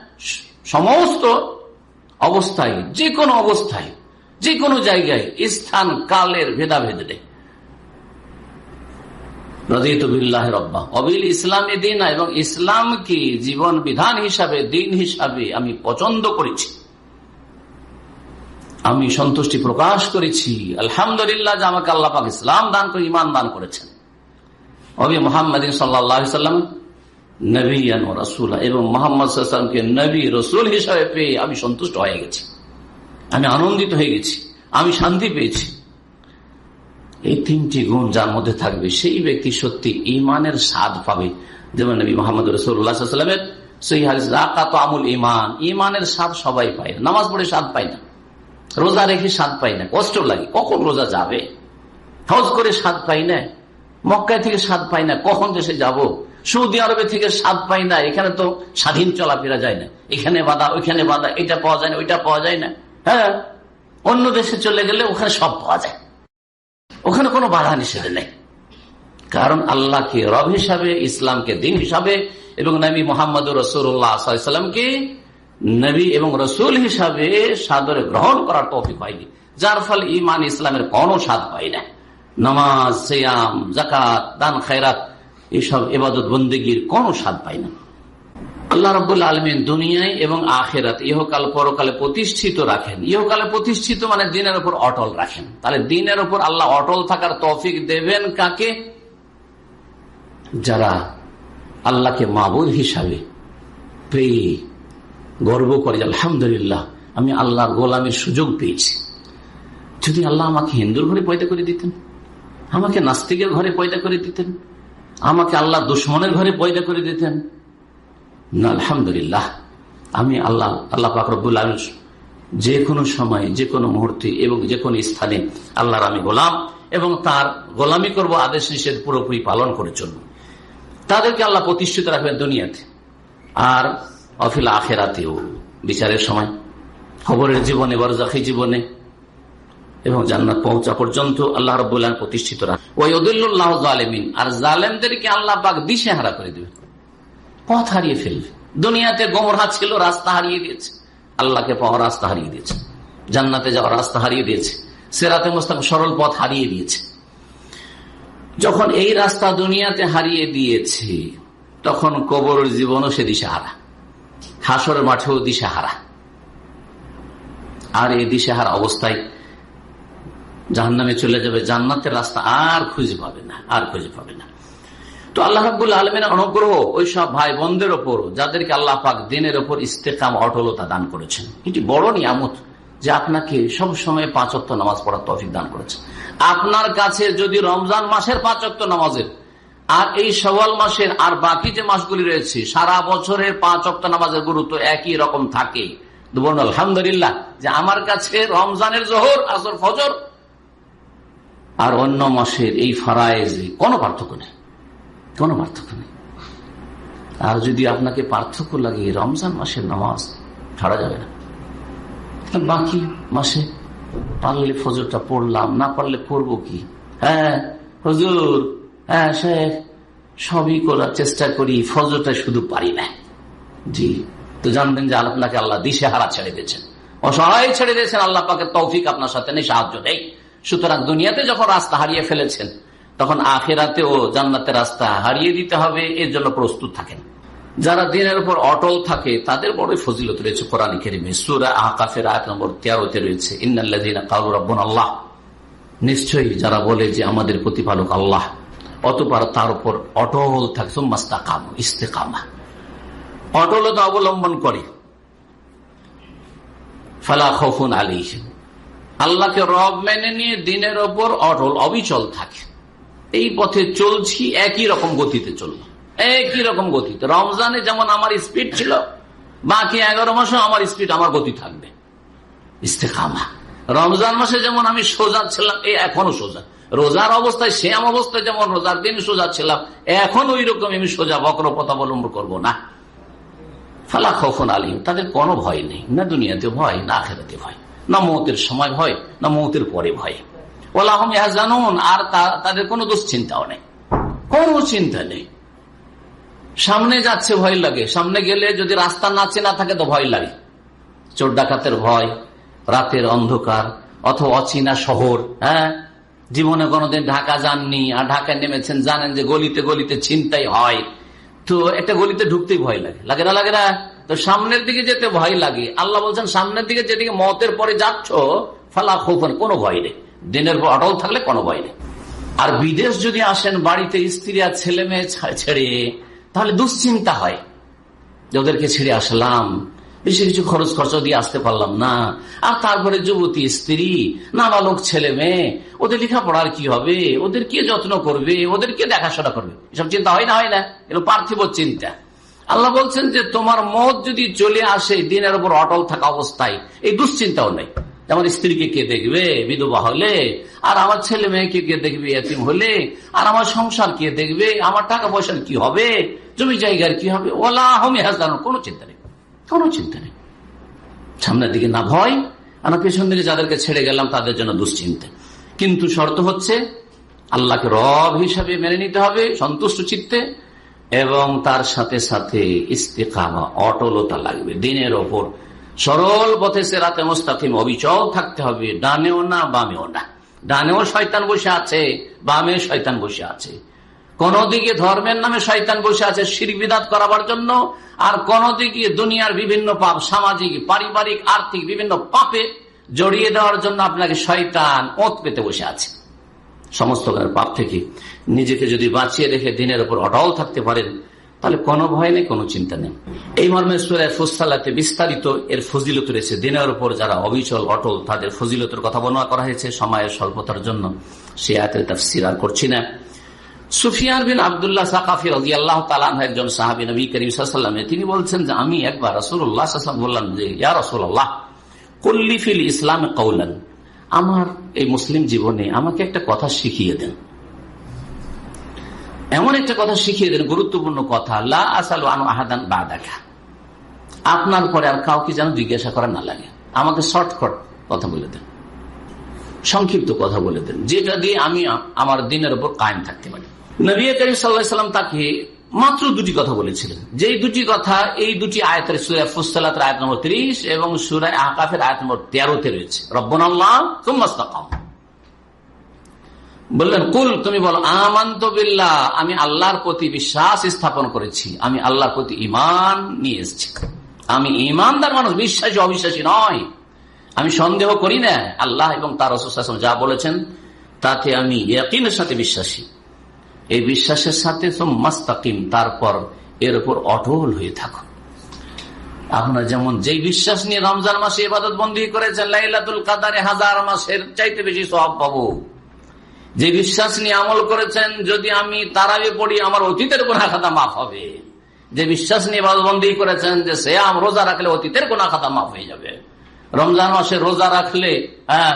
সমস্ত অবস্থায় যে কোনো অবস্থায় যে কোনো জায়গায়, স্থান, কালের ভেদাভেদ নেই। রব্বা। অবিল ইসলামী দিন এবং ইসলামকে জীবন বিধান হিসাবে, দিন হিসাবে আমি পছন্দ করেছি। আমি সন্তুষ্টি প্রকাশ করেছি। আলহামদুলিল্লাহ যে আমাকে আল্লাহ পাক ইসলাম দান করে ইমান দান করেছেন। অবি মোহাম্মদ সাল্লাম নবীন রসুল এবং মোহাম্মদকে নবী, রসুল হিসাবে পেয়ে আমি সন্তুষ্ট হয়ে গেছি। আমি আনন্দিত হয়ে গেছি। আমি শান্তি পেয়েছি। এই তিনটি গুণ যার মধ্যে থাকবে, সেই ব্যক্তি সত্যি ইমানের স্বাদ পাবে। যেমন নবী মোহাম্মদ রসুল্লাহামের সেই হারিস রাকাত আমুল ইমান ইমানের স্বাদ সবাই পায় নামাজ পড়ে স্বাদ পায় না। রোজা রেখে স্বাদ পাই না। কষ্ট লাগে। কখন রোজা যাবে? হজ করে স্বাদ পাই না। মক্কায় থেকে স্বাদ পাই না। কখন দেশে যাব? সৌদি আরবে থেকে স্বাদ পাই না। এখানে তো স্বাধীন চলাফেরা যায় না। এখানে বাধা, ওইখানে বাধা, এটা পাওয়া যায় না, ওইটা পাওয়া যায় না। হ্যাঁ? অন্য দেশে চলে গেলে ওখানে সব পাওয়া যায়। ওখানে কোনো বাধা নিষেধ নেই। কারণ আল্লাহকে রব হিসাবে, ইসলামকে দিন হিসাবে এবং নবী মোহাম্মদ রসুল্লাহামকে নবী এবং রসুল হিসাবে সাদরে গ্রহণ করার তৌফিক হয়নি যার ফলে ইমান ইসলামের কোনো স্বাদ পাই না। নামাজ, সিয়াম জাকাত দান, খায়রাত, এসব এবাদত বন্দীগীর কোনো স্বাদ পাই না। আল্লাহ রবুল্লা আলমিন দুনিয়ায় এবং আখেরাত ইহকাল পরকালে প্রতিষ্ঠিত রাখেন। ইহকালে প্রতিষ্ঠিত মানে দিনের উপর অটল রাখেন। তাহলে দিনের উপর আল্লাহ অটল থাকার তৌফিক দেবেন কাকে? যারা আল্লাহকে মাবুদ হিসাবে পেয়ে গর্ব করে আলহামদুলিল্লাহ, আমি আল্লাহর গোলামের সুযোগ পেয়েছি। যদি আল্লাহ আমাকে হিন্দুর ঘরে পয়দা করে দিতেন? আমাকে নাস্তিকের ঘরে পয়দা করে দিতেন? আমাকে আল্লাহ দুশ্মনের ঘরে পয়দা করে দিতেন? না, আলহামদুলিল্লাহ। আমি আল্লাহ আল্লাহ পাকরবুল আলম যে কোনো সময় যে কোনো মুহূর্তে এবং যে কোনো স্থানে আল্লাহর আমি গোলাম এবং তার গোলামি করব, আদেশ নিষেধ পুরোপুরি পালন করে চলব। তাদেরকে আল্লাহ প্রতিষ্ঠিত রাখবেন দুনিয়াতে। আর অফিল আখেরাতেও বিচারের সময়, খবরের জীবনে, বরজাখি জীবনে এবং জান্নাত পৌঁছা পর্যন্ত আল্লাহ রবাহ প্রতিষ্ঠিত রাখবে ওই অদুল্লাহ জালেমিন। আর জালেমদেরকে আল্লাহ পাক দিশে হারা করে দেবে পথ হারিয়ে ফেলবে। দুনিয়াতে গোমরহা ছিল, রাস্তা হারিয়ে দিয়েছে। আল্লাহকে পাওয়া রাস্তা হারিয়ে দিয়েছে। জান্নাতে যাওয়ার রাস্তা হারিয়ে দিয়েছে। সেরাতে মোস্তাক সরল পথ হারিয়ে দিয়েছে। যখন এই রাস্তা দুনিয়াতে হারিয়ে দিয়েছে, তখন কবর জীবনও সে দিশাহারা। হাসর মাঠেও দিশাহারা। আর এই দিশাহারা অবস্থায় জাহান্নামে চলে যাবে। জান্নাতের রাস্তা আর খুঁজে পাবে না, আর খুঁজে পাবে না। তো আল্লাহ রাবুল আলমের অনুগ্রহ ওই সব ভাই বোনদের ওপর, যাদেরকে আল্লাহ পাক দিনের ওপর ইস্তেকাম অটলতা দান করেছেন। এটি বড় নিয়ামত যে আপনাকে সব সময় পাঁচত্ব নামাজ পড়ার তফিক দান করেছে। আপনার কাছে যদি রমজান মাসের পাঁচত্ব নামাজের, আর এই সওয়াল মাসের আর বাকি যে মাসগুলি রয়েছে, সারা বছরের পাঁচ অক্ট নামাজের গুরুত্ব একই রকম থাকে। আলহামদুলিল্লাহ যে আমার কাছে রমজানের জোহর, আসর, ফজর আর অন্য মাসের এই ফারায়েজে কোনো পার্থক্য নেই। কোনো পার্থক্য নেই আর যদি আপনাকে পার্থক্য লাগে রমজান মাসের নামাজ ছাড়া যাবে না। বাকি মাসে পারলে ফজরটা পড়লাম, না পারলে পড়ব কি? হ্যাঁ হজুর হ্যাঁ শেখ, সবই করার চেষ্টা করি, ফজরটা শুধু পারি না। জি, তো জানবেন যে আপনাকে আল্লাহ দিশে হারা ছেড়ে দিয়েছেন। অসহায় ছেড়ে দিয়েছেন, আল্লাহ পাকে তৌফিক আপনার সাথে নেই, সাহায্য নেই। সুতরাং দুনিয়াতে যখন রাস্তা হারিয়ে ফেলেছেন তখন আখেরাতেও জান্নাতের রাস্তা হারিয়ে দিতে হবে, এর জন্য প্রস্তুত থাকেন। যারা দিনের উপর অটল থাকে, তাদের বড় ফজিলত রয়েছে কোরআন কেরিমে। সুরা আকাফের আয়াত নম্বর তেরোতে রয়েছে আল্লাহ। নিশ্চয়ই যারা বলে যে আমাদের প্রতিপালক আল্লাহ, অতপর তার উপর অটল থাকে। মাস্তাকাম ইস্তেকামা অটলতা অবলম্বন করে। ফালা খফুন আলী আল্লাহকে রব মেনে নিয়ে দিনের ওপর অটল, অবিচল থাকে। এই পথে চলছি, একই রকম গতিতে চলবো। একই রকম গতিতে। রমজানে যেমন আমার স্পিড ছিল, বাকি এগারো মাসে আমার স্পিড আমার গতি থাকবে। ইস্তেকামা। রমজান মাসে যেমন আমি সোজা ছিলাম এই এখনও সোজা। রোজার অবস্থায় শ্যাম অবস্থায় যেমন রোজার দিন সোজা ছিলাম, এখন ওই রকম আমি সোজা বক্রপথ অবলম্বন করব না। ফালা খফন আলিম তাদের কোনো ভয় নেই। না দুনিয়াতে ভয়, না আখেরাতে ভয়। না মৌতের সময় ভয়, না মৌতের পরে ভয়। আর তাদের কোনো দুশ্চিন্তাও নেই। কোনো চিন্তা নেই। সামনে যাচ্ছে ভয় লাগে। সামনে গেলে যদি রাস্তা না চেনা থাকে তো ভয় লাগে। চোর ডাকাতের ভয়, রাতের অন্ধকার, অথবা অচিনা শহর হ্যাঁ? জীবনে কোনোদিন ঢাকা যাননি, আর ঢাকায় নেমেছেন, জানেন যে গলিতে গলিতে চিন্তাই হয়। তো একটা গলিতে ঢুকতেই ভয় লাগে। লাগে না লাগে না? তো সামনের দিকে যেতে ভয় লাগে। আল্লাহ বলছেন, সামনের দিকে যেদিকে মতের পরে যাচ্ছ, ফালা খোফন, কোনো ভয় নেই। দিনের পর অটল থাকলে কোনো ভয় নেই। আর বিদেশ যদি আসেন, বাড়িতে স্ত্রী আর ছেলে মেয়ে ছেড়ে, তাহলে দুশ্চিন্তা হয়। যে ওদেরকে ছেড়ে আসলাম, বেশি কিছু খরচ খরচ দিয়ে আসতে পারলাম না। আর তারপরে যুবতী, স্ত্রী, নাবালক, ছেলে মেয়ে, ওদের লেখাপড়ার কি হবে? ওদের কে যত্ন করবে? ওদের কে দেখাশোনা করবে? এসব চিন্তা হয় না হয় না। এগুলো পার্থিব চিন্তা। আল্লাহ বলছেন যে, তোমার মত যদি চলে আসে, দিনের উপর অটল থাকা অবস্থায়, এই দুশ্চিন্তাও নেই। আমার স্ত্রীকে কে দেখবে? বিধবা হলে। আর আমার ছেলে মেয়েকে কে দেখবে? এতিম হলে। আর আমার সংসার কে দেখবে? আমার টাকা পয়সার কি হবে? জমি জায়গার কি হবে? ওলা হমি হাজার কোনো চিন্তা নেই। কোনো চিন্তা নেই। সামনের দিকে না ভয়। আর পেছন দিকে যাদেরকে ছেড়ে গেলাম, তাদের জন্য দুশ্চিন্তা। কিন্তু শর্ত হচ্ছে, আল্লাহকে রব হিসাবে মেনে নিতে হবে, সন্তুষ্ট চিত্তে। এবং তার সাথে সাথে ইস্তেকামা, অটলতা লাগবে। দিনের ওপর সরল পথে সে রাতে মোস্তাকিম, অবিচল থাকতে হবে। ডানেও না, বামেও না। ডানেও শয়তান বসে আছে, বামে শয়তান বসে আছে। কোন দিকে ধর্মের নামে শয়তান বসে আছে শিরবিদাত করাবার জন্য, আর কোন দিকে দুনিয়ার বিভিন্ন পাপ, সামাজিক, পারিবারিক, আর্থিক বিভিন্ন পাপে জড়িয়ে দেওয়ার জন্য আপনাকে শয়তান ওত পেতে বসে আছে। সমস্ত পাপ থেকে নিজেকে যদি বাঁচিয়ে রেখে দিনের উপর অটল থাকতে পারেন তাহলে কোনো ভয় নেই, কোনো চিন্তা নেই। এই মর্মে সুরায় ফুসালাতে বিস্তারিত এর ফজিলত রয়েছে। দিনের উপর যারা অবিচল, অটল, তাদের ফজিলতের কথা বর্ণনা করা হয়েছে সময়ের স্বল্পতার জন্য। সে আয়াতের তাফসির আর করছি না। সুফিয়ান বিন আবদুল্লাহ সাকাফি রাজি আল্লাহ তালান একজন সাহাবি নবী করিম সাল্লামে তিনি বলছেন যে, আমি একবার রসুল্লাহ বললাম যে, ইয়া রসুল্লাহ কল্লিফিল ইসলাম কৌলান আমার এই মুসলিম জীবনে আমাকে একটা কথা শিখিয়ে দেন। এমন একটা কথা শিখিয়ে দেন, গুরুত্বপূর্ণ কথা, লা আসাল আহাদান বা দেখা আপনার পরে আর কাউকে যেন জিজ্ঞাসা করা না লাগে। আমাকে শর্টকট কথা বলে দেন। সংক্ষিপ্ত কথা বলে দেন। যেটা দিয়ে আমি আমার দিনের উপর কায়েম থাকতে পারি। নবী করিম তাকে মাত্র দুটি কথা বলেছিলেন। যে দুটি কথা এই দুটি আয়তের সুরায় ফুসালাতের আয়াত নম্বর ত্রিশ এবং সুরায় আকাফের আয়াত নম্বর তেরোতে রয়েছে। রব্বন আল্লাহ বললেন, কুল, তুমি বলো, আমান্ত বিল্লাহ, আমি আল্লাহর প্রতি বিশ্বাস স্থাপন করেছি। আমি আল্লাহর প্রতি ইমান নিয়ে এসেছি। আমি ইমানদার মানুষ, বিশ্বাসী, অবিশ্বাসী নয়। আমি সন্দেহ করি না, আল্লাহ এবং তার রসুল যা বলেছেন, তাতে আমি ইয়াকিনের সাথে বিশ্বাসী। এই বিশ্বাসের সাথে মাস্তাকিম তারপর এর উপর অটল হয়ে থাকুন আপনার যেমন যেই বিশ্বাস নিয়ে রমজান মাসে ইবাদত বন্দী করেছেন, লাইলাতুল কাদারে হাজার মাসের চাইতে বেশি সব পাবো। যে বিশ্বাস নিয়ে আমল করেছেন, যদি আমি তারাবি পড়ি, আমার অতীতের গোনা খাতা মাফ হবে। যে বিশ্বাস নিয়ে বন্দী করেছেন, যে সে আম রোজা রাখলে অতীতের গোনা খাতা মাফ হয়ে যাবে। রমজান মাসে রোজা রাখলে হ্যাঁ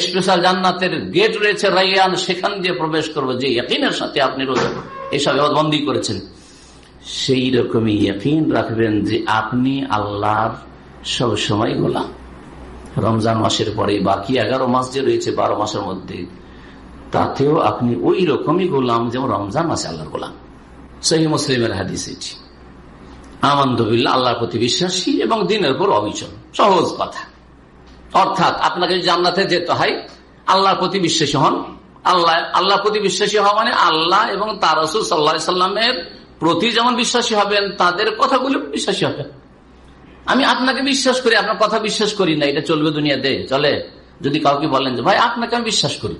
স্পেশাল জান্নাতের গেট রয়েছে রাইয়ান, সেখান দিয়ে প্রবেশ করব। যে ইয়কিনের সাথে আপনি রোজা, এসব বন্দী করেছেন। সেই রকমই ইয়কিন রাখবেন যে আপনি আল্লাহর সব সময় গোলাম। রমজান মাসের পরে বাকি এগারো মাস যে রয়েছে, বারো মাসের মধ্যে তাতেও আপনি ওই রকমই গোলাম যেমন রমজান মাসে আল্লাহর গোলাম। সেই মুসলিমের হাদিস এটি। আমন্দবিল্লা আল্লাহর প্রতি বিশ্বাসী এবং দিনের পর অবিচল। সহজ কথা। অর্থাৎ আপনাকে জান্নাতে যেতে হয়, আল্লাহর প্রতি বিশ্বাসী হন। আল্লাহ, আল্লাহর প্রতি বিশ্বাসী হওয়া মানে আল্লাহ এবং তার রসুল সাল্লা সাল্লামের প্রতি যেমন বিশ্বাসী হবেন, তাদের কথাগুলো বিশ্বাসী হবেন। আমি আপনাকে বিশ্বাস করি, আপনার কথা বিশ্বাস করি না, এটা চলবে দুনিয়াতে, চলে। যদি কাউকে বলেন যে, ভাই, আপনাকে আমি বিশ্বাস করি।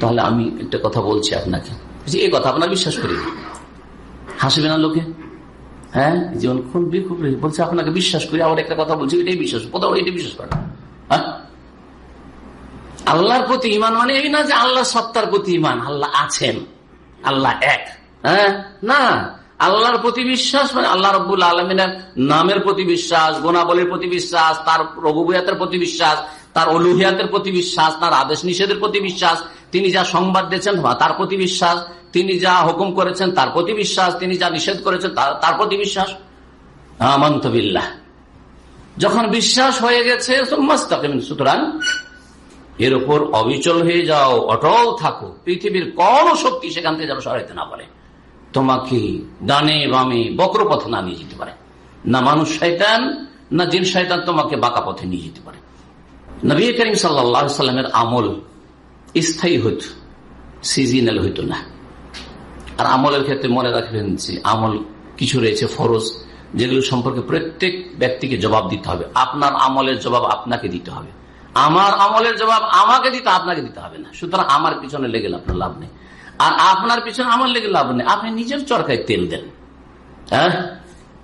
তাহলে আমি একটা কথা বলছি আপনাকে। এই কথা আপনার বিশ্বাস করি হাসবে না লোকে? হ্যাঁ? জীবন খুব খুব বলছে, আপনাকে বিশ্বাস করি আবার একটা কথা বলছি এটাই বিশ্বাস, কোথাও এটাই বিশ্বাস করে হ্যাঁ? আল্লাহর প্রতি ইমান মানে এই না যে আল্লাহ সত্তার প্রতি ইমান আল্লাহ আছেন, আল্লাহ এক। হ্যাঁ? না। আল্লাহর প্রতি বিশ্বাস মানে আল্লাহ রব্বুল আলমিনের নামের প্রতি বিশ্বাস গোনাবলীর প্রতি বিশ্বাস, তার রঘুবিয়াতের প্রতি বিশ্বাস, তার অলুহিয়াতের প্রতি বিশ্বাস, তার আদেশ নিষেধের প্রতি বিশ্বাস তিনি যা সংবাদ দিয়েছেন তার প্রতি বিশ্বাস, তিনি যা হুকুম করেছেন তার প্রতি বিশ্বাস, তিনি যা নিষেধ করেছেন তার প্রতি বিশ্বাস। আমন্তবিল্লাহ যখন বিশ্বাস হয়ে গেছে সুতরাং এর উপর অবিচল হয়ে যাও, অটল থাকো। পৃথিবীর কোন শক্তি সেখান থেকে যেন সরাইতে না পারে। তোমাকে ডানে বামে বক্র পথে না নিয়ে যেতে পারে। না মানুষ শৈতান না জিন শৈতান তোমাকে বাঁকা পথে নিয়ে যেতে পারে। নবী করিম সাল্লা সাল্লামের আমল স্থায়ী হইত সিজনাল হইত না। আর আমলের ক্ষেত্রে মনে রাখবেন যে আমল কিছু রয়েছে, ফরজ, যেগুলো সম্পর্কে প্রত্যেক ব্যক্তিকে জবাব দিতে হবে। আপনার আমলের জবাব আপনাকে দিতে হবে। আমার আমলের জবাব আমাকে দিতে, আপনাকে দিতে হবে না। সুতরাং আমার পিছনে লেগে আপনার লাভ নেই। আর আপনার পিছনে আমার লেগে লাভ নেই। আপনি নিজের চরকায় তেল দেন। হ্যাঁ?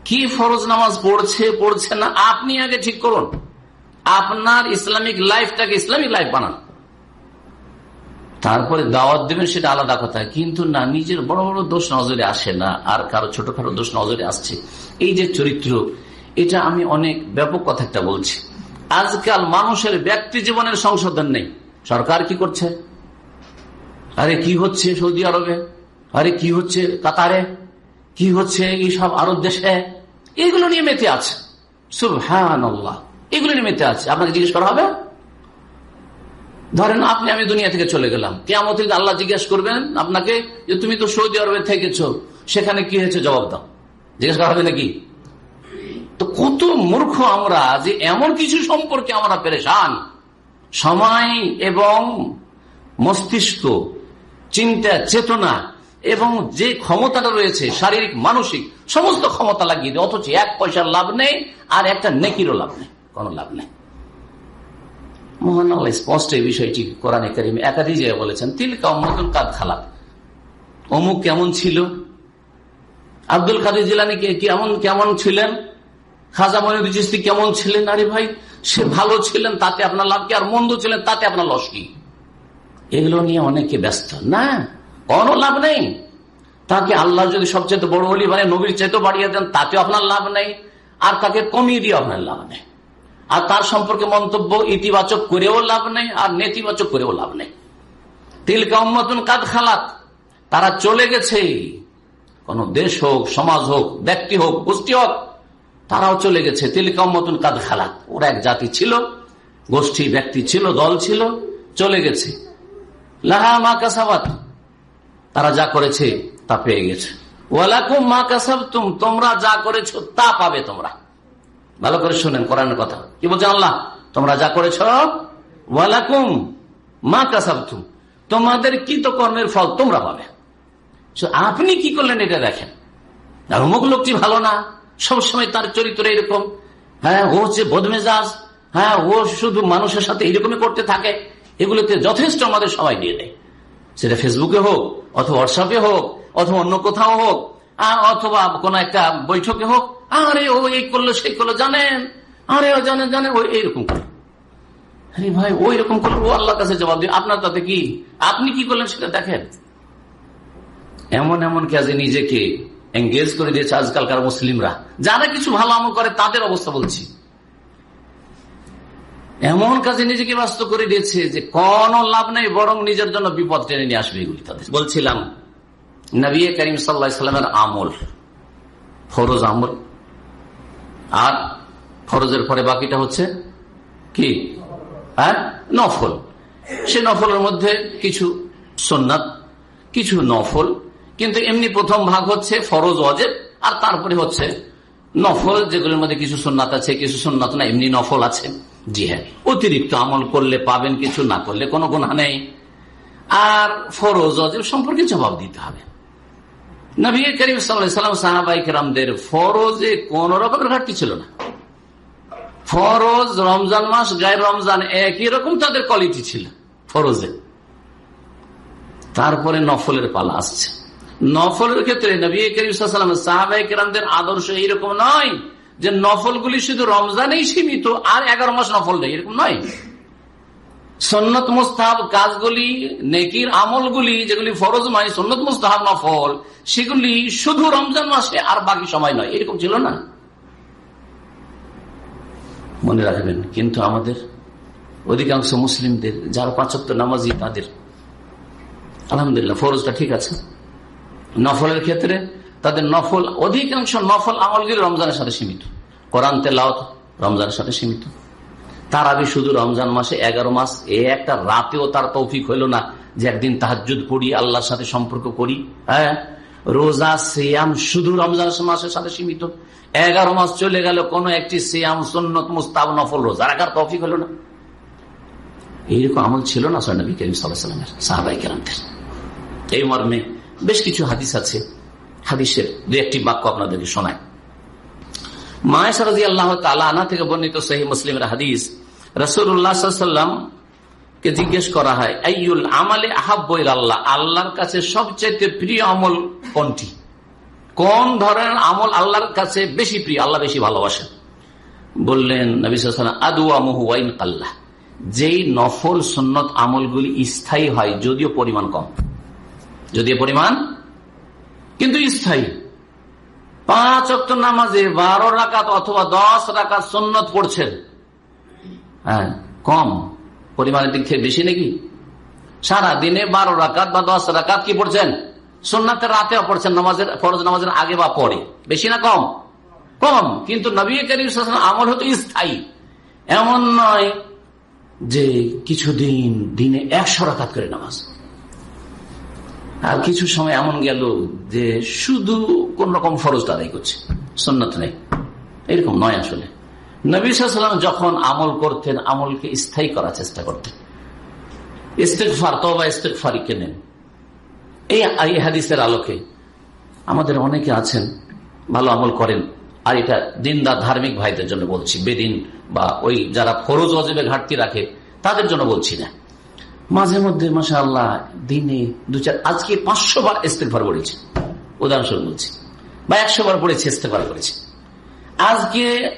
কি ফরজ নামাজ পড়ছে পড়ছে না, আপনি আগে ঠিক করুন। আপনার ইসলামিক লাইফটাকে ইসলামিক লাইফ বানান। তারপরে দাওয়াত দেবেন সেটা আলাদা কথা। কিন্তু না, নিজের বড় বড় দোষ নজরে আসে না, আর কারও ছোটখাটো দোষ নজরে আসছে। এই যে চরিত্র, এটা আমি অনেক ব্যাপক কথা একটা বলছি। আজকাল মানুষের ব্যক্তি জীবনের সংশোধন নেই। সরকার কি করছে? আরে কি হচ্ছে সৌদি আরবে? আরে কি হচ্ছে কাতারে? কি হচ্ছে এইসব আরব দেশে? এগুলো নিয়ে মেতে আছে। সুবহান এগুলো নিয়ে মেতে আছে। আপনাকে জিজ্ঞেস করা হবে? ধরেন আপনি, আমি দুনিয়া থেকে চলে গেলাম। কেমন আল্লাহ জিজ্ঞেস করবেন আপনাকে যে তুমি তো সৌদি আরবে থেকেছ, সেখানে কি হয়েছে জবাব দাও। জিজ্ঞেস করা হবে নাকি? তো কত মূর্খ আমরা যে এমন কিছু সম্পর্কে আমরা পেরেশান। সময় এবং মস্তিষ্ক, চিন্তা, চেতনা এবং যে ক্ষমতাটা রয়েছে, শারীরিক, মানসিক, সমস্ত ক্ষমতা লাগিয়ে দেয়, অথচ এক পয়সার লাভ নেই আর একটা নেকিরও লাভ নেই, কোনো লাভ নেই। মহান আল্লাহ স্পষ্ট এই বিষয়টি কোরআনে কারিম একাধিক জায়গায় বলেছেন। তিলকা অম্মতুল কাদ খালাপ অমুক কেমন ছিল? আব্দুল কাদের জিলানি কেমন কেমন ছিলেন? খাজা মহিনুদ্দিন কেমন ছিলেন? আরে ভাই, সে ভালো ছিলেন, তাতে আপনার লাভ কি? আর মন্দ ছিলেন, তাতে আপনার লস কি? এগুলো নিয়ে অনেকে ব্যস্ত। না, কোনো লাভ নেই। তাকে আল্লাহ যদি সবচেয়ে বড় বলি মানে নবীর চাইতে বাড়িয়ে দেন, তাতেও আপনার লাভ নেই। আর তাকে কমিয়ে দিয়ে আপনার লাভ নেই। আর তার সম্পর্কে মন্তব্য ইতিবাচক করেও লাভ নেই, আর নেতিবাচক করেও লাভ নেই। তিলকা উম্মতুন কাদ খালাত, তারা চলে গেছে। কোন দেশ হোক, সমাজ হোক, ব্যক্তি হোক, গোষ্ঠী হোক, তারাও চলে গেছে। তিলকা উম্মতুন কাদ খালাত, ওরা এক জাতি ছিল, গোষ্ঠী, ব্যক্তি ছিল, দল ছিল, চলে গেছে। লাহা মা কাসাবাত, তারা যা করেছে তা পেয়ে গেছে। ওয়ালাকুম মা কাসাব তোমরা যা করেছ তা পাবে তোমরা। ভালো করে শুনেন কোরআনের কথা। কি বলছে আল্লাহ? তোমরা যা করেছ, ওয়ালাকুম মা কাসাব তোমাদের কি তো কর্মের ফল তোমরা পাবে। আপনি কি করলেন এটা দেখেন? অমুক লোকটি ভালো না। সবসময় তার চরিত্র এরকম। হ্যাঁ ও হচ্ছে বদমেজাজ। হ্যাঁ ও শুধু মানুষের সাথে এরকমই করতে থাকে। এগুলোতে যথেষ্ট আমাদের সবাই দিয়ে দেয় সেটা ফেসবুকে হোক, অথবা হোয়াটসঅ্যাপে হোক, অথবা অন্য কোথাও হোক অথবা কোন একটা বৈঠকে হোক আরে ও এই করল, সেই করল, জানেন? আরে ও জানেন জানেন ওই এইরকম করে আরে ভাই ওই রকম করল, ও আল্লাহ কাছে জবাব দিয়ে, আপনার তাতে কি? আপনি কি করলেন সেটা দেখেন। এমন এমন কাজে নিজেকে এঙ্গেজ করে দিয়েছে আজকালকার মুসলিমরা। যারা কিছু ভালো আমল করে, তাদের অবস্থা বলছি। এমন কাজে নিজেকে ব্যস্ত করে দিয়েছে যে কোন লাভ নেই, বরং নিজের জন্য বিপদ টেনে নিয়ে আসবে এগুলি তাদের। বলছিলাম, নবী করিম সাল্লামের আমল, ফরজ আমল। আর ফরজের পরে বাকিটা হচ্ছে কি? হ্যাঁ? নফল। সে নফলের মধ্যে কিছু সোননাথ কিছু নফল, কিন্তু এমনি প্রথম ভাগ হচ্ছে ফরজ অজেব আর তারপরে হচ্ছে নফল, যেগুলোর মধ্যে কিছু সোননাথ আছে, কিছু সোননাথ না, এমনি নফল আছে। জি হ্যাঁ। অতিরিক্ত আমল করলে পাবেন কিছু, না করলে কোনো গুণা নেই। আর ফরজ অজেব সম্পর্কে জবাব দিতে হবে। ঘাটতি ছিল না। রমজান মাস রমজান একই রকম তাদের কোয়ালিটি ছিল তারপরে নফলের পালা আসছে। নফলের ক্ষেত্রে নবী করিম সাল্লাম সাহাবাই কেরামদের আদর্শ এইরকম নয় যে নফলগুলি শুধু রমজানেই সীমিত আর এগারো মাস নফল নেই, এরকম নয়। সন্নত মুস্তাহাব কাজগুলি, নেকির আমলগুলি, যেগুলি ফরজ নয় সন্নত মুস্তাহাব নফল সেগুলি শুধু রমজান মাসে আর বাকি সময় নয়। এরকম ছিল না? মনে রাখবেন, কিন্তু আমাদের অধিকাংশ মুসলিমদের, যারা পাঁচত্ব নামাজি, তাদের, আলহামদুলিল্লাহ, ফরজটা ঠিক আছে। নফলের ক্ষেত্রে তাদের নফল, অধিকাংশ নফল আমলগুলি রমজানের সাথে সীমিত। কোরআন তেলাওত রমজানের সাথে সীমিত। তার আগে শুধু রমজান মাসে এগারো মাস, এ একটা রাতেও তার তৌফিক হইল না যে একদিন তাহাজুদ পড়ি, আল্লাহর সাথে সম্পর্ক করি হ্যাঁ? রোজা, সিয়াম শুধু রমজান মাসের সাথে সীমিত। এগারো মাস চলে গেল, কোন একটি সিয়াম, সন্নত মুস্তাব নফল রোজা রাখার তৌফিক হলো না। এইরকম আমল ছিল না সৈনবী করিম সাল্লামের সাহাবাই কেরামদের। এই মর্মে বেশ কিছু হাদিস আছে। হাদিসের দু একটি বাক্য আপনাদেরকে শোনায় মায়েশারদি আল্লাহ থেকে বর্ণিত জিজ্ঞেস করা হয় আমালে আহাব্বইল আল্লাহ আল্লাহর কাছে সবচেয়ে প্রিয় আমল কোনটি? কোন ধরনের আমল আল্লাহর কাছে বেশি প্রিয়? আল্লাহ বেশি ভালোবাসেন। বললেন আদুয়া আল্লাহ যেই নফল সন্ন্যত আমলগুলি স্থায়ী হয়, যদিও পরিমাণ কম। যদিও পরিমাণ কিন্তু স্থায়ী। পাঁচ অক্ট নামাজে বারো রাকাত অথবা দশ রাকাত সন্ন্যত পড়ছেন। হ্যাঁ কম। পরিমাণের দিক থেকে বেশি নাকি? সারা দিনে বারো রাকাত বা দশ রাকাত কি পড়ছেন? সোননাথের রাতেও পড়ছেন নামাজের, ফরজ নামাজের আগে বা পরে। বেশি না কম? কম। কিন্তু নবী করিম আমল হতো স্থায়ী। এমন নয় যে কিছুদিন দিনে একশো রাকাত করে নামাজ। আর কিছু সময় এমন গেল যে শুধু কোন রকম ফরজ আদায় করছে। সন্ন্যত নেই। এরকম নয় আসলে। নবী সাল্লাম যখন আমল করতেন, আমলকে স্থায়ী করার চেষ্টা করতেন। ইস্তেকফার তবা ইস্তেকফারি কেনেন এই হাদিসের আলোকে আমাদের অনেকে আছেন, ভালো আমল করেন। আর এটা দিনদার ধার্মিক ভাইদের জন্য বলছি, বেদিন বা ওই যারা ফরজ অজেবে ঘাটতি রাখে, তাদের জন্য বলছি না। মাঝে মধ্যে মাসা আল্লাহ দিনে দু চার, আজকে পাঁচশো বার ইস্তেকফার বলেছে উদাহরণস্বরূপ বলছি। বা একশো বার পড়েছি ইস্তেফার করেছে। আজকে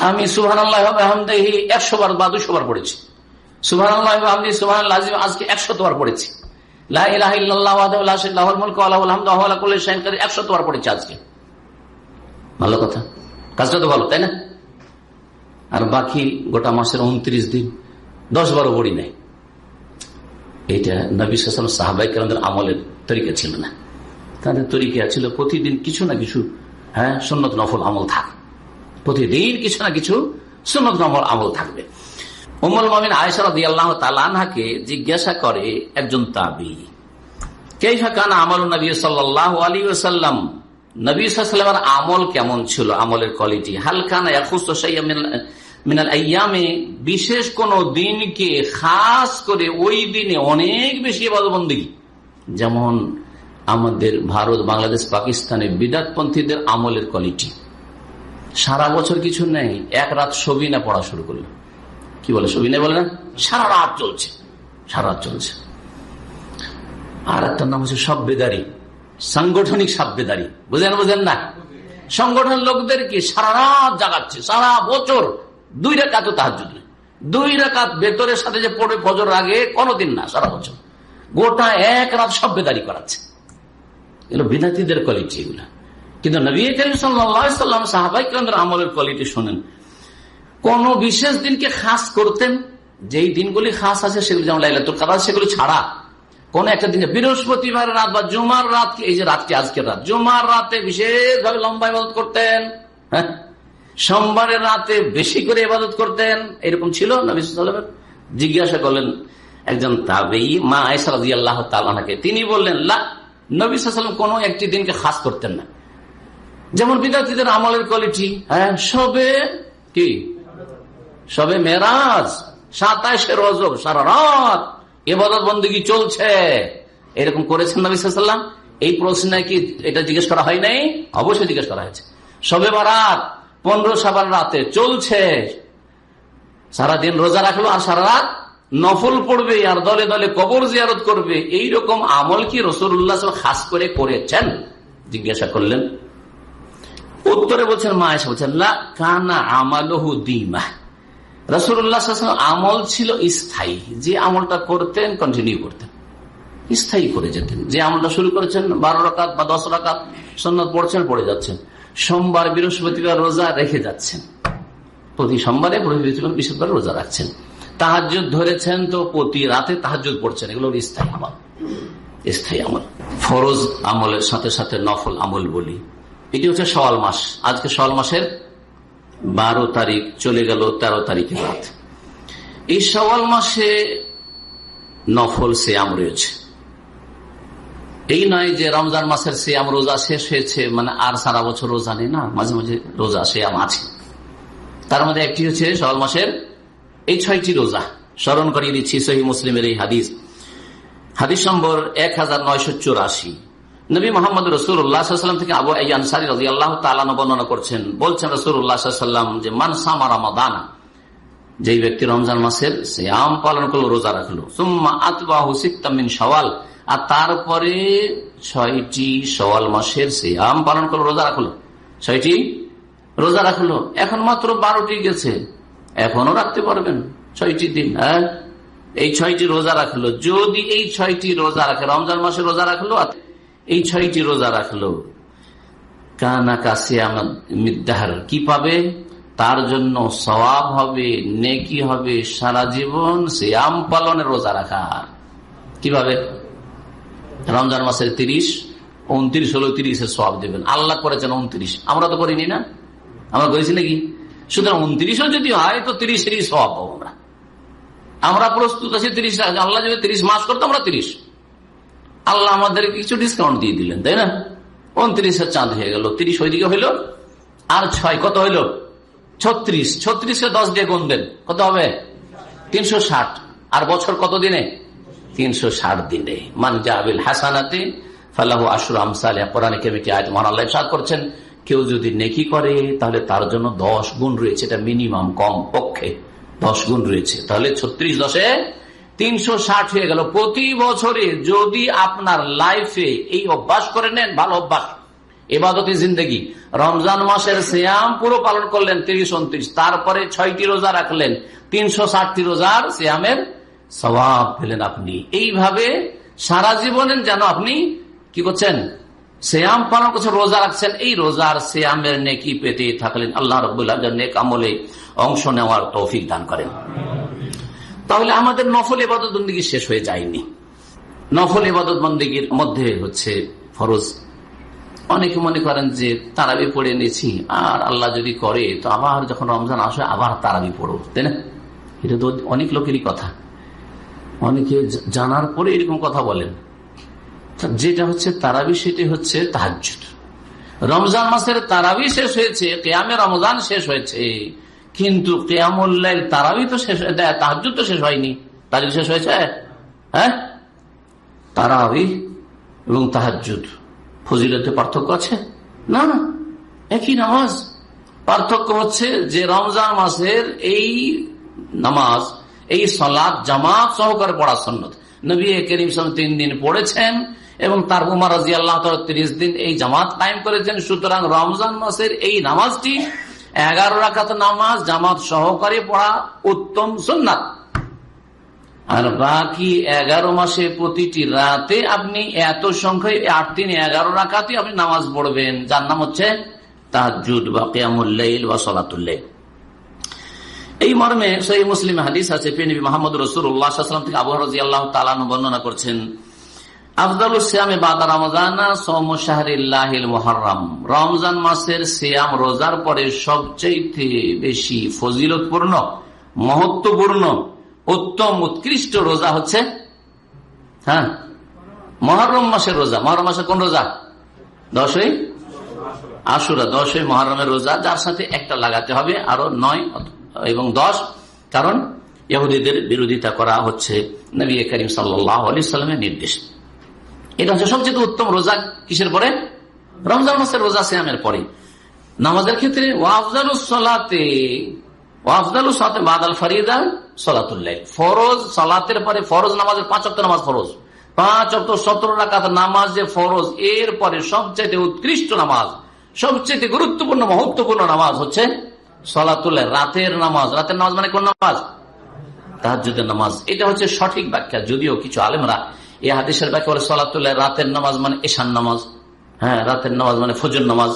আমি সুহান আল্লাহ আহমদাহি একশো বার বা দুশো বার পড়েছি। সুহান আল্লাহ আহমদি সুহান আজকে একশো বার পড়েছি। একশো বার পড়েছি আজকে। ভালো কথা। কাজটা তো ভালো, তাই না? আর বাকি গোটা মাসের উনত্রিশ দিন দশ বারো বড়ি নেই। এইটা নবী সাহাবাইকে আমাদের আমলের তরিকা ছিল না। তাদের তরিকা ছিল প্রতিদিন কিছু না কিছু হ্যাঁ সন্ন্যত নফল আমল থাক। প্রতিদিন কিছু না কিছু সন্ন্যত নফল আমল থাকবে। উমল মামিন আল্লাহ জিজ্ঞাসা করে একজন তাবি আমল নবী আমল কেমন ছিল? আমলের কোয়ালিটি হালকানা মিনাল আয়ামে বিশেষ কোন দিনকে খাস করে ওই দিনে অনেক বেশি বাদবন্দি যেমন আমাদের ভারত, বাংলাদেশ, পাকিস্তানে বিদাতপন্থীদের আমলের কোয়ালিটি সারা বছর কিছু নেই, এক রাত সবিনা পড়া শুরু করল। কি বলে সবিনা বলে না? সারা রাত চলছে, সারা রাত চলছে। আর একটা নাম হচ্ছে সভ্যদারি সাংগঠনিক সাব্যদারি বুঝেন বুঝেন না? সংগঠন লোকদেরকে সারা রাত জাগাচ্ছে, সারা বছর দুই রেখাত তাহার দুই রেখাত বেতরের সাথে যে পড়ে বজর আগে কোনোদিন না, সারা বছর। গোটা এক রাত সভ্যদারি করাচ্ছে। এগুলো বিদ্যার্থীদের কোয়ালিটি এগুলো। কিন্তু নবী করিম সাল্লাম সাহাবাই কেন্দ্র আমলের কোয়ালিটি শোনেন। কোন বিশেষ দিনকে খাস করতেন, যেই দিনগুলি খাস আছে সেগুলো যেমন লাইলাতুল কাদার, সেগুলো ছাড়া। কোন একটা দিনে বৃহস্পতিবার রাত বা জুমার রাত এই যে রাতটি আজকের রাত, জুমার রাতে বিশেষভাবে লম্বা ইবাদত করতেন হ্যাঁ? সোমবারের রাতে বেশি করে ইবাদত করতেন, এরকম ছিল? নবী জিজ্ঞাসা করলেন একজন তাবেই মা আয়সা রাজি আল্লাহ তালাকে তিনি বললেন, লা, নবী সাল্লাম কোনো একটি দিনকে খাস করতেন না। যেমন বিদ্যার্থীদের আমলের কোয়ালিটি হ্যাঁ সবে কি? সবে মেরাজ সাতাশে রজব সারা রাত এবাদত বন্দী চলছে। এরকম করেছেন নবী সাল্লাম এই প্রশ্নে কি এটা জিজ্ঞেস করা হয় নাই? অবশ্যই জিজ্ঞেস করা হয়েছে। সবে বারাত পনেরো সাবার রাতে চলছে। সারাদিন রোজা রাখল আর সারা রাত নফল পড়বে আর দলে দলে কবর জিয়ারত করবে। এই রকম আমল কি রসুল্লাহ খাস করে করেছেন? জিজ্ঞাসা করলেন। উত্তরে বলছেন, মা এসে বলছেন কানা আমালহু দিমা রসুল্লাহ আমল ছিল স্থায়ী। যে আমলটা করতেন কন্টিনিউ করতেন। স্থায়ী করে যেতেন। যে আমলটা শুরু করেছেন, বারো রাকাত বা দশ রাকাত সন্ন্যত পড়ছেন, পড়ে যাচ্ছেন। সোমবার বৃহস্পতিবার রোজা রেখে যাচ্ছেন। প্রতি সোমবারে বৃহস্পতিবার বৃহস্পতিবার রোজা রাখছেন। তাহাজ ধরেছেন তো প্রতি রাতে তাহাজ পড়ছেন, এগুলো স্থায়ী আমল। স্থায়ী আমল। ফরজ আমলের সাথে সাথে নফল আমল বলি। এটি হচ্ছে সওয়াল মাস। আজকে সওয়াল মাসের বারো তারিখ চলে গেল তেরো তারিখের রাত। এই সওয়াল মাসে নফল সেয়াম রয়েছে। এই নয় যে রমজান মাসের সেয়াম রোজা শেষ হয়েছে মানে আর সারা বছর রোজা নেই না, মাঝে মাঝে রোজা সেয়াম আছে। তার মধ্যে একটি হচ্ছে সওয়াল মাসের এই ছয়টি রোজা। স্মরণ করিয়ে দিচ্ছি সহি মুসলিমের এই হাদিস। হাদিস নম্বর এক হাজার নয়শো চৌরাশি। নবী মোহাম্মদ রসুল্লাহাম থেকে আবু আনসারি রাজি আল্লাহ তালানো বর্ণনা করছেন, বলছেন রসুল্লাহাম যে মানসামা রামাদান যেই ব্যক্তি রমজান মাসের শ্যাম পালন করল, রোজা রাখল। সুম্মা আতবাহু সিক্তামিন সওয়াল আর তারপরে ছয়টি সওয়াল মাসের শ্যাম পালন করল রোজা রাখল ছয়টি? রোজা রাখল এখন মাত্র বারোটি গেছে। এখনও রাখতে পারবেন। ছয়টি দিন হ্যাঁ? এই ছয়টি রোজা রাখল। যদি এই ছয়টি রোজা রাখে, রমজান মাসে রোজা রাখল এই ছয়টি রোজা রাখল, কানা কাছে মিদ্দাহার, কি পাবে? তার জন্য সবাব হবে, নেকি হবে, সারা জীবন আম পালনের রোজা রাখা। কীভাবে রমজান মাসের তিরিশ, উনত্রিশ হলো তিরিশের সব দেবেন। আল্লাহ করেছেন উনত্রিশ। আমরা তো করিনি না? আমরা করেছি নাকি? সুতরাং উনত্রিশও যদি হয়, তো তিরিশেরই সব পাবো আমরা। আমরা প্রস্তুত আছি তিরিশ, আল্লাহ যদি তিরিশ মাস করতো, আমরা তিরিশ। আল্লাহ আমাদের কিছু ডিসকাউন্ট দিয়ে দিলেন, তাই না? উনত্রিশের চাঁদ হয়ে গেল, তিরিশ ওইদিকে হইল, আর ছয়, কত হইল? ছত্রিশ। ছত্রিশে দশ দিয়ে গুনবেন কত হবে? তিনশো ষাট। আর বছর কত দিনে? তিনশো ষাট করছেন? কেউ যদি নেকি করে, তাহলে তার জন্য দশ গুণ রয়েছে। এটা মিনিমাম, কম পক্ষে দশ গুণ রয়েছে। তাহলে ছত্রিশ দশে তিনশো ষাট হয়ে গেল। প্রতি বছরে যদি আপনার লাইফে এই অভ্যাস করে নেন, ভালো অভ্যাস। এবাদতি জিন্দগি। রমজান মাসের শ্যাম পুরো পালন করলেন, তিরিশ, উনত্রিশ। তারপরে ছয়টি রোজা রাখলেন, তিনশো ষাটটি রোজার শ্যামের স্বভাব পেলেন আপনি। এইভাবে সারা জীবনের যেন আপনি কি করছেন? শ্যাম পালন করছেন, রোজা রাখছেন। এই রোজার শ্যামের নেকি পেতে থাকলেন আল্লাহ রবুল্লাহ নেক আমলে অংশ নেওয়ার তৌফিক দান করেন। তাহলে আমাদের নফল এবাদত বন্দীগী শেষ হয়ে যায়নি। নফল এবাদত বন্দীগীর মধ্যে হচ্ছে ফরজ। অনেকে মনে করেন যে তারাবি পড়ে নিয়েছি, আর আল্লাহ যদি করে, তো আবার যখন রমজান আসে, আবার তারাবি পড়ো তাই না? এটা তো অনেক লোকেরই কথা। অনেকে জানার পরে এরকম কথা বলেন। যেটা হচ্ছে তারাবি, সেটি হচ্ছে তাহাজুদ রমজান মাসের তারাবি শেষ হয়েছে, কেয়ামে রমজান শেষ হয়েছে। কিন্তু কেয়ামুল্লাহ তারাবি তো শেষ তাহাজুদ তো শেষ হয়নি। তাজুদ শেষ হয়েছে? হ্যাঁ? তারাবি এবং তাহাজুদ ফজিলতে পার্থক্য আছে? না না। একই নামাজ। পার্থক্য হচ্ছে যে রমজান মাসের এই নামাজ এই সলাদ জামাত সহকারে পড়া সন্ন্যত নবী করিম তিন দিন পড়েছেন এবং তার উমার রাজি আল্লাহ তিরিশ দিন এই জামাত কায়েম করেছেন। সুতরাং রমজান মাসের এই নামাজটি এগারো রাখাত নামাজ জামাত সহকারে পড়া উত্তম সুন্নাত। আর বাকি এগারো মাসে প্রতিটি রাতে আপনি এত সংখ্যায় আট দিন এগারো রাখাতে আপনি নামাজ পড়বেন। যার নাম হচ্ছে তাহাজুদ বা কেয়ামুল্লাইল বা সলাতুল্লাইল এই মর্মে সহি মুসলিম হাদিস আছে পেনবী মোহাম্মদ রসুল্লাহাম থেকে আবহাওয়া রাজি আল্লাহ তালানু বর্ণনা করছেন আফদাল শ্যামে বাদা রমজানা সোম শাহরিল্লাহিল রমজান মাসের রোজার পরে সবচেয়ে বেশি উৎকৃষ্ট রোজা হচ্ছে হ্যাঁ? মাসের রোজা। মহরম মাসের কোন রোজা? দশই? আশুরা। দশই মহরমের রোজা, যার সাথে একটা লাগাতে হবে, আরও নয় এবং দশ, কারণ ইহুদিদের বিরোধিতা করা হচ্ছে নবী করিম সাল্লামের নির্দেশ। এটা হচ্ছে সবচেয়ে উত্তম রোজা কিসের পরে? রমজান মাসের রোজা শ্যামের পরে নামাজের ক্ষেত্রে সলাতুল্লাহ পরে ফরজ নামাজের নামাজ সতেরো নামাজ যে ফরজ। এর পরে উৎকৃষ্ট নামাজ সবচেয়ে গুরুত্বপূর্ণ, মহত্বপূর্ণ নামাজ হচ্ছে সলাতুল্লাহ, রাতের নামাজ। রাতের নামাজ মানে কোন নামাজ? তাহাজুদের নামাজ। এটা হচ্ছে সঠিক ব্যাখ্যা। যদিও কিছু আলেমরা এই হাদিসের ব্যাখ্যা বলে সলাতুল্লাহ, রাতের নামাজ মানে এশান নামাজ। হ্যাঁ রাতের নামাজ মানে ফজর নামাজ।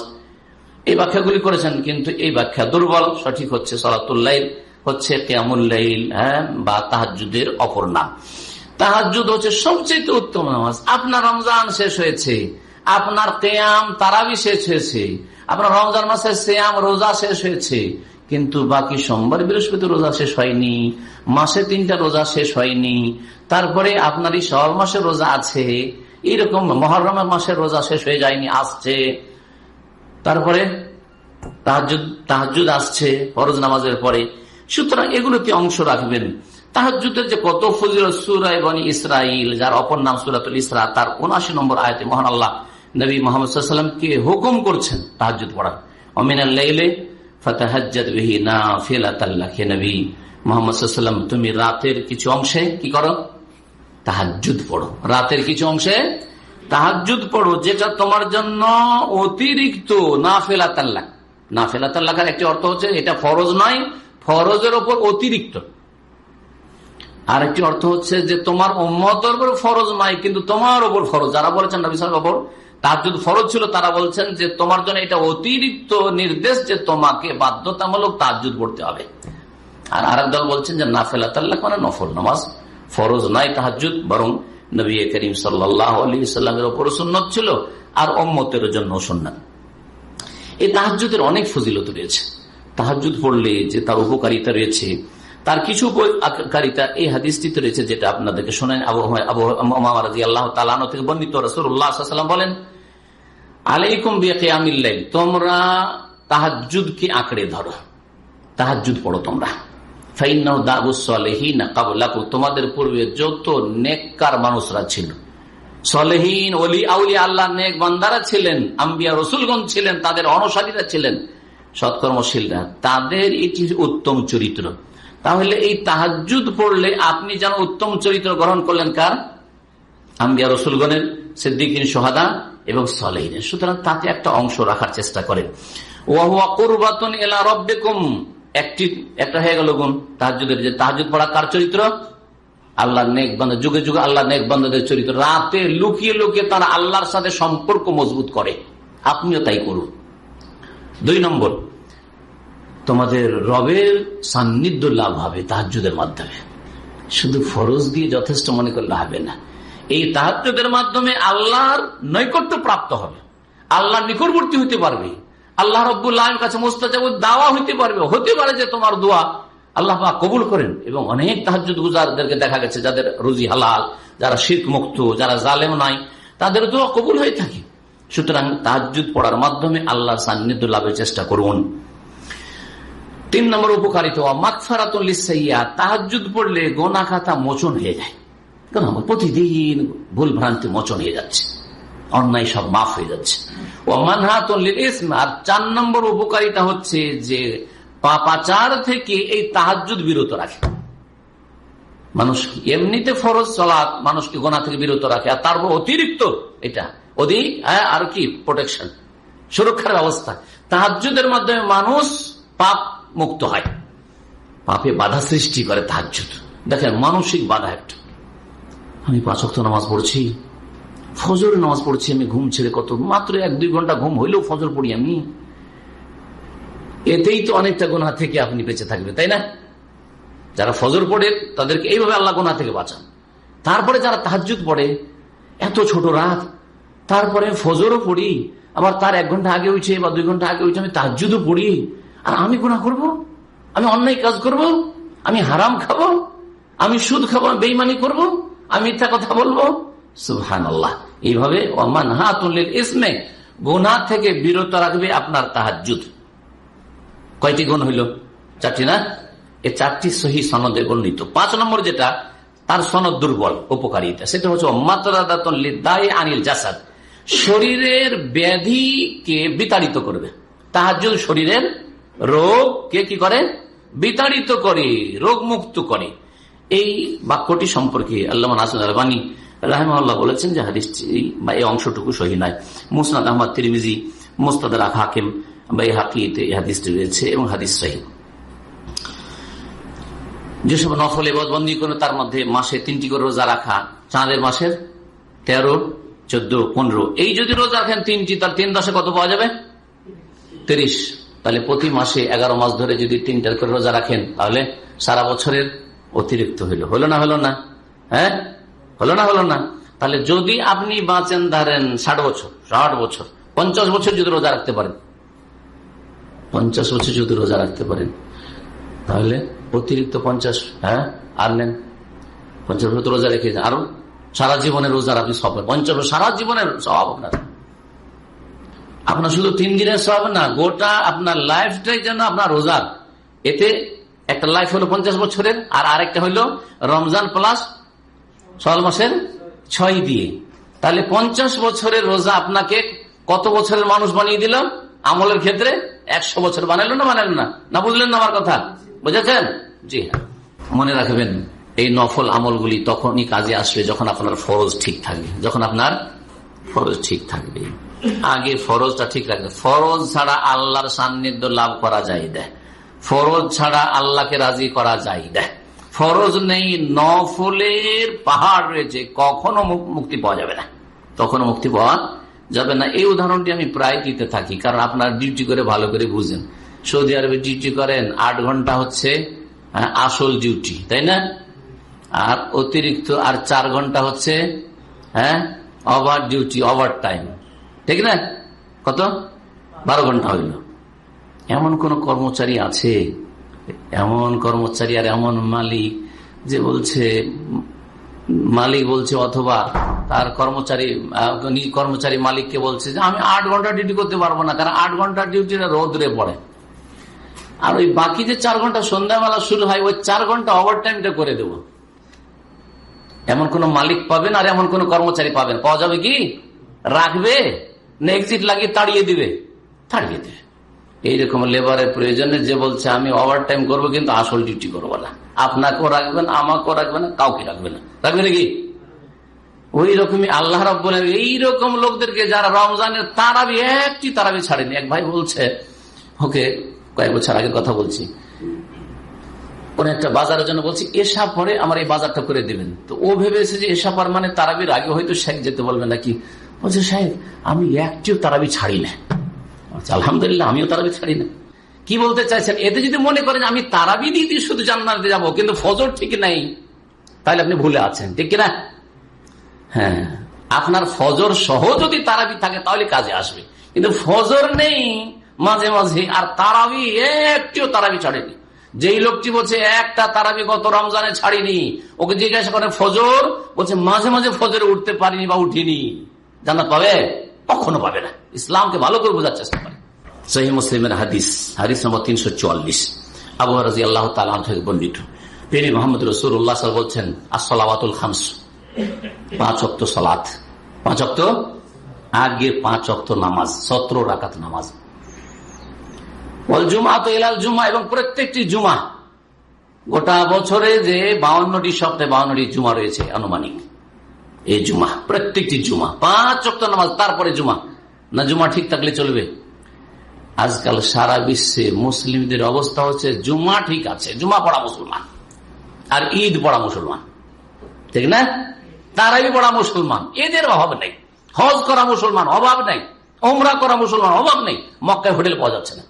এই ব্যাখ্যাগুলি করেছেন, কিন্তু এই ব্যাখ্যা দুর্বল, সঠিক হচ্ছে সলাতুল্লাহ, হচ্ছে কেয়ামুল্লাইল হ্যাঁ বা তাহাজুদের অপর নাম। তাহাজুদ হচ্ছে সবচেয়ে উত্তম নামাজ। আপনার রমজান শেষ হয়েছে, আপনার কেয়াম, তারাবি শেষ হয়েছে আপনার রমজান মাসে শ্যাম রোজা শেষ হয়েছে, কিন্তু বাকি সোমবার বৃহস্পতি রোজা শেষ হয়নি, মাসে তিনটা রোজা শেষ হয়নি, তারপরে আপনার এই মাসের রোজা আছে এরকম মহরমের মাসের রোজা শেষ হয়ে যায়নি, আসছে। তারপরে তাহাজুদ তাহাজুদ আসছে, ফরজ নামাজের পরে। সুতরাং এগুলোতে অংশ রাখবেন। তাহাজুদের যে কত ফজিল সুরাই বনি ইসরাইল যার অপর নাম সুরাতুল ইসরা, তার উনআশি নম্বর আয়তে মহান আল্লাহ নবী মোহাম্মদকে হুকুম করছেন তাহাজুদ পড়ার না ফেলাতাল্লাহার একটি অর্থ হচ্ছে এটা ফরজ নয়, ফরজের ওপর অতিরিক্ত। আর একটি অর্থ হচ্ছে যে তোমার উম্মতের উপর ফরজ নয়, কিন্তু তোমার ওপর ফরজ। যারা বলেছেন নবী সাহেব তাহাজুদ ফরজ ছিল, তারা বলছেন যে তোমার জন্য এটা অতিরিক্ত নির্দেশ যে তোমাকে বাধ্যতামূলক তাহাজুদ পড়তে হবে। আর আরেক দল বলছেন যে না ফেলাতাল্লাহ মানে নফল, নামাজ ফরজ নাই তাহাজুদ বরং নবী করিম সাল্লাহ আলী সাল্লামের ওপর সুন্নত ছিল আর অম্মতের জন্য সুন্নত। এই তাহাজুদের অনেক ফজিলত রয়েছে। তাহাজুদ পড়লে যে তার উপকারিতা রয়েছে, তার কিছু উপকারিতা এই হাদিসটিতে রয়েছে যেটা আপনাদেরকে শোনেন আবু আবু আল্লাহ তালানো থেকে বর্ণিত রসুল্লাহাম বলেন আলাইকুম বিয়ামিল্লাই তোমরা তাহাজুদকে আঁকড়ে ধরো। তাহাজুদ পড়ো তোমরা। তোমাদের পূর্বে যত নেককার মানুষরা ছিল। সলেহীন অলি আউলি আল্লাহ নেক বান্দারা ছিলেন, আম্বিয়া রসুলগঞ্জ ছিলেন, তাদের অনসারীরা ছিলেন। সৎকর্মশীলরা, তাদের এটি উত্তম চরিত্র। তাহলে এই তাহাজুদ পড়লে আপনি যেন উত্তম চরিত্র গ্রহণ করলেন কার? আম্বিয়া, রসুলগণের, সিদ্দিকিন, সোহাদা এবং সলেহিনের সুতরাং তাতে একটা অংশ রাখার চেষ্টা করেন। ওয়াহুয়া কুরবাতন এলা রব্বেকুম। একটি, একটা হয়ে গেল গুণ তাহাজুদের যে তাহাজুদ পড়া কার চরিত্র? আল্লাহ নেক বন্ধ যুগে যুগে আল্লাহ নেক বন্ধদের চরিত্র। রাতে লুকিয়ে লুকিয়ে তারা আল্লাহর সাথে সম্পর্ক মজবুত করে। আপনিও তাই করুন। দুই নম্বর, তোমাদের রবের সান্নিধ্য লাভ হবে তাহাজুদের মাধ্যমে। শুধু ফরজ দিয়ে যথেষ্ট মনে করলে হবে না। এই তাহাজুদের মাধ্যমে আল্লাহর নৈকট্য প্রাপ্ত হবে। আল্লাহ নিকটবর্তী হইতে পারবে। আল্লাহ রব্বুল্লাহের কাছে মোস্তাজাব দাওয়া হইতে পারবে। হতে পারে যে তোমার দোয়া আল্লাহ কবুল করেন এবং অনেক তাহাজুদ গুজারদেরকে দেখা গেছে যাদের রুজি হালাল, যারা শীত মুক্ত, যারা জালেম নাই, তাদের দোয়া কবুল হয়ে থাকে। সুতরাং তাহাজুদ পড়ার মাধ্যমে আল্লাহ সান্নিধ্য লাভের চেষ্টা করুন। তিন নম্বর উপকারিত তাহাজুদ পড়লে গোনা খাতা মোচন হয়ে যায়। প্রতিদিন ভুল ভ্রান্তি মোচন হয়ে যাচ্ছে। অন্যায় সব মাফ হয়ে যাচ্ছে। আর চার নম্বর উপকারিতা হচ্ছে যে পাপাচার থেকে এই তাহাজুদ বিরত রাখে। মানুষ এমনিতে ফরজ চলাত মানুষকে গোনা থেকে বিরত রাখে আর তারপর অতিরিক্ত এটা অধিক হ্যাঁ, আর কি প্রোটেকশন সুরক্ষার ব্যবস্থা। তাহাজুদের মাধ্যমে মানুষ পাপ মুক্ত হয়। পাপে বাধা সৃষ্টি করে তাহাজুদ দেখেন মানসিক বাধা একটা। আমি পাঁচক্ত নামাজ পড়ছি, ফজরের নামাজ পড়ছি, আমি ঘুম ছেড়ে কত, মাত্র এক, দুই ঘণ্টা ঘুম হইলেও ফজর পড়ি আমি এতেই তো অনেকটা গোনা থেকে আপনি বেঁচে থাকবে তাই না যারা ফজর পড়ে, তাদেরকে এইভাবে আল্লাহ গোনা থেকে বাঁচান তারপরে যারা তাহাজুদ পড়ে, এত ছোট রাত, তারপরে ফজরও পড়ি, আবার তার এক ঘণ্টা আগে উঠে বা দুই ঘণ্টা আগে উঠে আমি তাহাজুদও পড়ি আর আমি গোনা করব। আমি অন্যায় কাজ করব। আমি হারাম খাব আমি সুদ খাব বেইমানি করব। আমি মিথ্যা কথা বলব? সুহান আল্লাহ এইভাবে ওমান হাতুল্লিল ইসমে গোনা থেকে বিরত রাখবে আপনার তাহাজুদ কয়টি গুণ হইল? চারটি না? এই চারটি সহি সনদে গণিত পাঁচ নম্বর যেটা, তার সনদ দুর্বল, উপকারিতা। সেটা হচ্ছে দায় আনিল জাসাদ। শরীরের ব্যাধিকে বিতাড়িত করবে? তাহাজুদ শরীরের রোগ কে কি করে? বিতাড়িত করে রোগ মুক্ত করে। এই বাক্যটি সম্পর্কে আল্লাহ রাহেমাল্লাহ বলেছেন যে হাদিসটি বা এই অংশটুকু সহি নয়। মুসনাদ আহমদ, তিরমিজি মুস্তাদ হাকিম বা এই হাকিতে এই হাদিসটি রয়েছে এবং হাদিস সহি। যেসব নফল বন্দি করে তার মধ্যে মাসে তিনটি করে রোজা রাখা, চাঁদের মাসের তেরো, চোদ্দ, পনেরো, এই যদি রোজা রাখেন তিনটি, তার তিন দশে কত পাওয়া যাবে? তিরিশ। তাহলে প্রতি মাসে এগারো মাস ধরে যদি তিনটার করে রোজা রাখেন, তাহলে সারা বছরের অতিরিক্ত হইল। হলো না হলো না? হ্যাঁ? হলো না হলো না? তাহলে যদি আপনি বাঁচেন ধরেন ষাট বছর ষাট বছর, পঞ্চাশ বছর যদি রোজা রাখতে পারেন। পঞ্চাশ বছর যদি রোজা রাখতে পারেন, তাহলে অতিরিক্ত পঞ্চাশ হ্যাঁ? আর নেন। পঞ্চাশ বছর রোজা রেখে আরও সারা জীবনের রোজার আপনি সব পঞ্চাশ সারা জীবনের সব আপনার। আপনার শুধু তিন দিনের সব না, গোটা আপনার লাইফটাই যেন আপনার রোজার এতে একটা লাইফ হলো পঞ্চাশ বছরের, আর আরেকটা হইল রমজান প্লাস ছয় মাসের ছয় দিয়ে। তাহলে পঞ্চাশ বছরের রোজা আপনাকে কত বছরের মানুষ বানিয়ে দিল? আমলের ক্ষেত্রে একশো বছর বানাইল না বানাইল না? না বুঝলেন না আমার কথা? বুঝেছেন? জি হ্যাঁ। মনে রাখবেন, এই নফল আমলগুলি তখনই কাজে আসবে যখন আপনার ফরজ ঠিক থাকবে, যখন আপনার ফরজ ঠিক থাকবে। আগে ফরজটা ঠিক রাখবে ফরজ ছাড়া আল্লাহর সান্নিধ্য লাভ করা যায় দেয় ফরজ ছাড়া আল্লাহকে রাজি করা যায় দেয় ফরজ নেই নফলের পাহাড় রয়েছে কখনো মুক্তি পাওয়া যাবে না। তখনও মুক্তি পাওয়া যাবে না। এই উদাহরণটি আমি প্রায় দিতে থাকি কারণ আপনার ডিউটি করে ভালো করে বুঝেন। সৌদি আরবে ডিউটি করেন আট ঘণ্টা হচ্ছে হ্যাঁ, আসল ডিউটি তাই না? আর অতিরিক্ত আর চার ঘণ্টা হচ্ছে হ্যাঁ ওভার ডিউটি ওভার টাইম ঠিক না? কত? বারো ঘণ্টা হইল। এমন কোন কর্মচারী আছে, এমন কর্মচারী আর এমন মালিক যে বলছে, মালিক বলছে অথবা তার কর্মচারী কর্মচারী মালিককে বলছে যে আমি আট ঘণ্টা ডিউটি করতে পারব না, কারণ আট ঘণ্টা ডিউটিটা রোদরে পড়ে। আর ওই বাকি যে চার ঘণ্টা সন্ধ্যাবেলা শুরু হয়, ওই চার ঘণ্টা ওভার টাইমটা করে দেব। এমন কোন মালিক পাবেন আর এমন কোন কর্মচারী পাবেন। পাওয়া যাবে কি? রাখবে না এক্সিট লাগিয়ে তাড়িয়ে দিবে, তাড়িয়ে দেবে। এইরকম লেবারের প্রয়োজনে যে বলছে, আমি ওভার টাইম করব কিন্তু আসল ডিউটি করব না। আপনাকেও রাখবেন আমাকেও রাখবে না, কাউকে রাখবে না। রাখবে নাকি? ওই রকমই আল্লাহ রব্বুল এইরকম লোকদেরকে যারা রমজানের তারাবি, একটি তারাবি ছাড়েনি। এক ভাই বলছে, ওকে, কয়েক বছর আগের কথা বলছি। কোন একটা বাজারের জন্য বলছি, এসা পরে আমার এই বাজারটা করে দেবেন। তো ও ভেবেছে যে এসা পর মানে তারাবির আগে হয়তো শেখ যেতে বলবে নাকি। বলছে, সাহেব, আমি একটিও তারাবি ছাড়ি না আলহামদুলিল্লাহ, আমিও তারাবি ছাড়ি না। কি বলতে চাইছেন? এতে যদি মনে করেন, আমি তারাবি দিয়ে শুধু জান্নাতে যাব, কিন্তু ফজর ঠিক নাই। তাহলে আপনি ভুলে আছেন, ঠিক কিনা? হ্যাঁ আপনার ফজর সহ যদি তারাবি থাকে, তাহলে কাজে আসবে। কিন্তু ফজর নেই, মাঝে মাঝে, আর তারাবি একটিও তারাবি ছাড়েনি। যেই লোকটি বলছে, একটা তারাবি গত রমজানে ছাড়িনি। ওকে জিজ্ঞাসা করে ফজর? বলছে, মাঝে মাঝে ফজরে উঠতে পারিনি বা উঠিনি। জানা পাবে? কখনো পাবে না। ইসলামকে ভালো করে বোঝার চেষ্টা করে। সহি মুসলিমের হাদিস হাদিস নম্বর তিনশো চুয়াল্লিশ। আবু রাজি আল্লাহ তালা থেকে বর্ণিত। পেরি মোহাম্মদ রসুল্লাহ বলছেন আসলাবাতুল খামস। পাঁচ অক্ত সলাত। পাঁচ অক্ত আগে পাঁচ অক্ত নামাজ, সতেরো রাকাত নামাজ। জুমা তো এলাল জুমা এবং প্রত্যেকটি জুমা গোটা বছরে যে বাউন্নটি সপ্তাহে বাউন্নটি জুমা রয়েছে আনুমানিক। এই জুমা প্রত্যেকটি জুমা পাঁচ অক্ত নামাজ, তারপরে জুমা না জুমা ঠিক থাকলে চলবে? আজকাল সারা বিশ্বে মুসলিমদের অবস্থা হচ্ছে জুমা ঠিক আছে জুমা পড়া মুসলমান। আর ঈদ পড়া মুসলমান। ঠিক না? তারাই পড়া মুসলমান। এদের অভাব নেই। হজ করা মুসলমান, অভাব নেই। ওমরা করা মুসলমান, অভাব নেই। মক্কায় হোটেল পাওয়া যাচ্ছে না।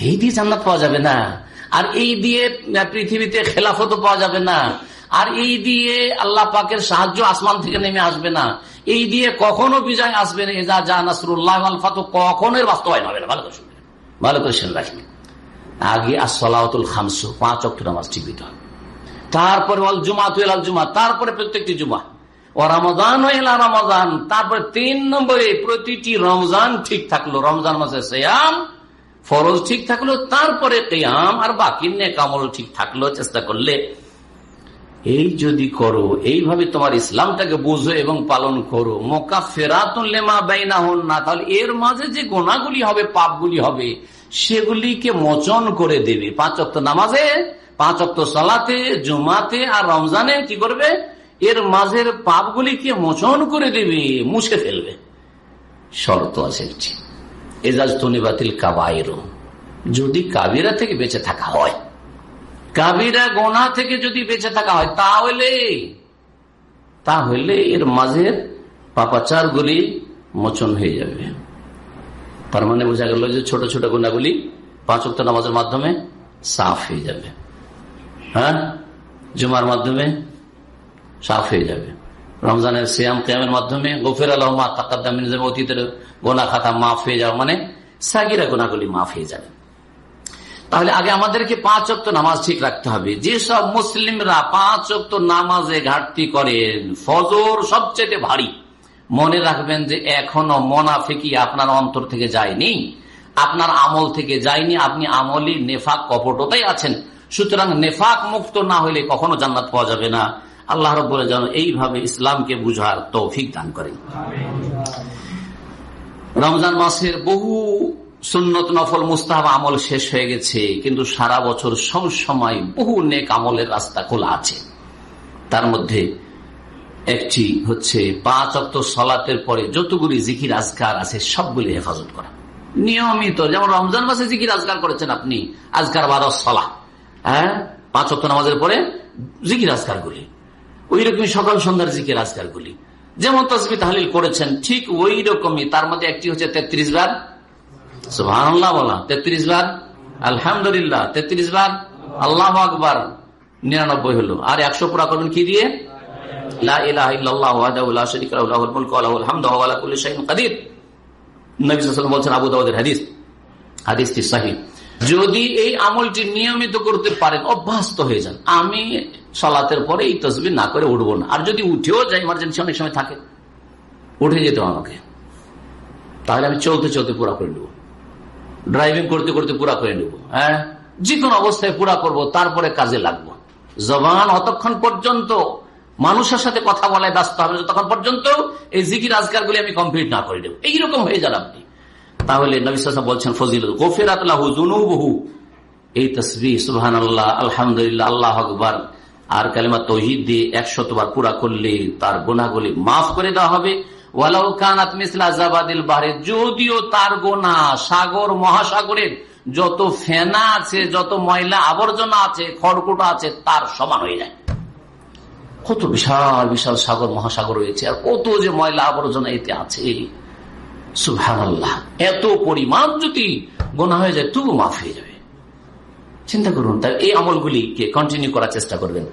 এই দিয়ে জান্নাত পাওয়া যাবে না। আর এই দিয়ে পৃথিবীতে খেলাফত পাওয়া যাবে না। আর এই দিয়ে আল্লাহ পাকের সাহায্য আসমান থেকে নেমে আসবে না। এই দিয়ে কখনো বিজয় আসবে না। এজা যা নাসরুল্লাহ আলফা তো কখনো বাস্তবায়ন হবে না। ভালো করে ভালো করে শুনে রাখবেন আগে আসলাউল খামসু, পাঁচ অক্ট নামাজ ঠিক হবে তারপরে অল জুমা তুই তুল জুমা, তারপরে প্রত্যেকটি জুমা। ও রমজান এলা রমজান, তারপরে তিন নম্বরে প্রতিটি রমজান ঠিক থাকল। রমজান মাসে সেয়াম, ফরজ ঠিক থাকল। তারপরে কেয়াম, আর বাকি নেকামল ঠিক থাকল। চেষ্টা করলে এই যদি করো, এইভাবে তোমার ইসলামটাকে বুঝো এবং পালন করো। মোকা ফেরাতুল্লেমা বেনা হন না, তাহলে এর মাঝে যে গোনাগুলি হবে, পাপগুলি হবে, সেগুলিকে মোচন করে দেবে। পাঁচ অক্ত নামাজে, পাঁচ অক্ত সলাতে, জুমাতে আর রমজানে কি করবে? এর মাঝের পাপগুলিকে মোচন করে দেবে, মুছে ফেলবে। শর্ত আছে এজাজ তনিবাতিল কাবাইর। যদি কাবিরা থেকে বেঁচে থাকা হয় কাবিরা গোনা থেকে যদি বেঁচে থাকা হয়, তাহলে তাহলে এর মাঝের পাপাচার গুলি মোচন হয়ে যাবে। তার মানে বোঝা গেল যে ছোট ছোট গুণাগুলি পাঁচ অক্ট নামাজের মাধ্যমে সাফ হয়ে যাবে। হ্যাঁ? জুমার মাধ্যমে সাফ হয়ে যাবে। রমজানের সিয়াম, কেয়ামের মাধ্যমে গফির আলহমা তাকাদ্দামিন অতীতের গোনা খাতা মাফ হয়ে যাওয়া মানে সাগিরা গোনাগুলি মাফ হয়ে যাবে। তাহলে আগে আমাদেরকে পাঁচ অক্ত নামাজ ঠিক রাখতে হবে। যেসব মুসলিমরা পাঁচ অক্ত নামাজে ঘাটতি করেন ফজর সবচেয়ে ভারী। মনে রাখবেন যে এখনও মোনাফিকি আপনার অন্তর থেকে যায়নি আপনার আমল থেকে যায়নি আপনি আমলি নেফাক কপটতাই আছেন। সুতরাং নেফাক মুক্ত না হলে কখনো জান্নাত পাওয়া যাবে না। আল্লাহ রব্বুল যেন এইভাবে ইসলামকে বুঝার তৌফিক দান করেন। রমজান মাসের বহু সুন্নত নফল মুস্তাহাব আমল শেষ হয়ে গেছে, কিন্তু সারা বছর সব সময় বহু নেক আমলের রাস্তা খোলা আছে। তার মধ্যে একটি হচ্ছে পাঁচ অক্ত সলাতের পরে যতগুলি জিকির আজকার আছে সবগুলি হেফাজত করা। নিয়মিত, যেমন রমজান মাসে জিকির আজকার করেছেন আপনি, আজকার বারো সলা। হ্যাঁ? পাঁচ অক্ত নামাজের পরে জিকির আজকার গুলি ওই রকমই সকাল সন্ধ্যার জিকির আজকার গুলি যেমন তসবি তাহলিল করেছেন, ঠিক ওই রকমই। তার মধ্যে একটি হচ্ছে তেত্রিশ বার সুহান্লাহ বলা। তেত্রিশ বার, আলহামদুলিল্লাহ, তেত্রিশ বার, আল্লাহ আকবার, নিরানব্বই হলো। আর একশো পুরা করবেন কি দিয়ে? বলছেন আবু দাউদের হাদিস। হাদিসটি সাহি। যদি এই আমলটি নিয়মিত করতে পারেন, অভ্যস্ত হয়ে যান। আমি সলাতের পরে এই তসবি না করে উঠবো না। আর যদি উঠেও যাই ইমার্জেন্সি অনেক সময় থাকে। উঠে যেত আমাকে। তাহলে আমি চলতে চলতে পুরা করে নেব। ড্রাইভিং করতে করতে পুরা করে নেব হ্যাঁ? যে কোনো অবস্থায় পুরা করব, তারপরে কাজে লাগবো। জবান অতক্ষণ পর্যন্ত মানুষের সাথে কথা বলায় ব্যস্ত হবে তখন পর্যন্ত এই জিকির আজকার গুলি আমি কমপ্লিট না করে দেব। এইরকম হয়ে যান আপনি। তাহলে নবিসা বলছেন ফজিল গোফেরাত বহু এই তসবি সুহান আল্লাহ আলহামদুলিল্লাহ, আল্লাহ আকবর। আর কালেমা তহিদ দিয়ে একশতবার পুরা করলে তার গোনাগুলি মাফ করে দেওয়া হবে। যদিও তার গোনা সাগর মহাসাগরের যত ফেনা আছে, যত ময়লা আবর্জনা আছে, খড়কুটো আছে, তার সমান হয়ে যায়। কত বিশাল বিশাল সাগর মহাসাগর রয়েছে, আর কত যে ময়লা আবর্জনা এতে আছে। এত পরিমাণ যদি গোনা হয়ে যায়, তবু মাফ হয়ে যাবে। চিন্তা করুন তাই এই আমলগুলিকে কন্টিনিউ করার চেষ্টা করবেন।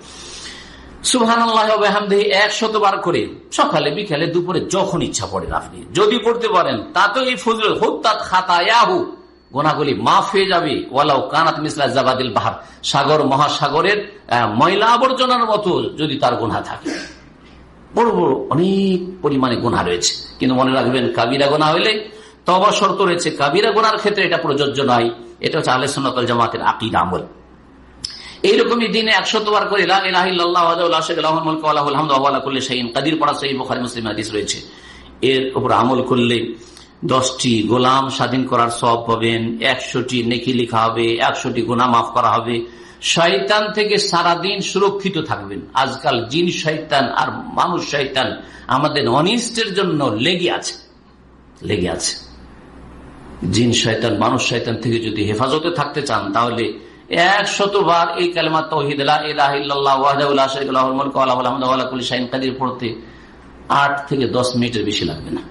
করে সকালে, বিকালে, দুপুরে যখন ইচ্ছা যদি পারেন এই মাফ হয়ে যাবে। কানাত সাগর মহাসাগরের ময়লা আবর্জনার মতো যদি তার গুণা থাকে। বড় বড় অনেক পরিমাণে গুণা রয়েছে। কিন্তু মনে রাখবেন, কাবিরা গোনা হইলে তবা শর্ত রয়েছে। কাবিরা গোনার ক্ষেত্রে এটা প্রযোজ্য নয়। এটা হচ্ছে আলে সন্ন্যতল জামাতের আকিদ আমল। এইরকমই দিনে একশত বার করে কাদির পড়া সহি বোখারি মুসলিম হাদিস রয়েছে। এর উপর আমল করলে দশটি গোলাম স্বাধীন করার সব পাবেন, একশোটি নেকি লিখা হবে, একশোটি গোনা মাফ করা হবে। শয়তান থেকে সারাদিন সুরক্ষিত থাকবেন। আজকাল জিন শৈতান আর মানুষ শৈতান আমাদের অনিষ্টের জন্য লেগে আছে। লেগে আছে। জিন শৈতান মানুষ শৈতান থেকে যদি হেফাজতে থাকতে চান, তাহলে একশতবার এই কালেমা তহিদ পড়তে আট থেকে দশ মিনিটের বেশি লাগবে না।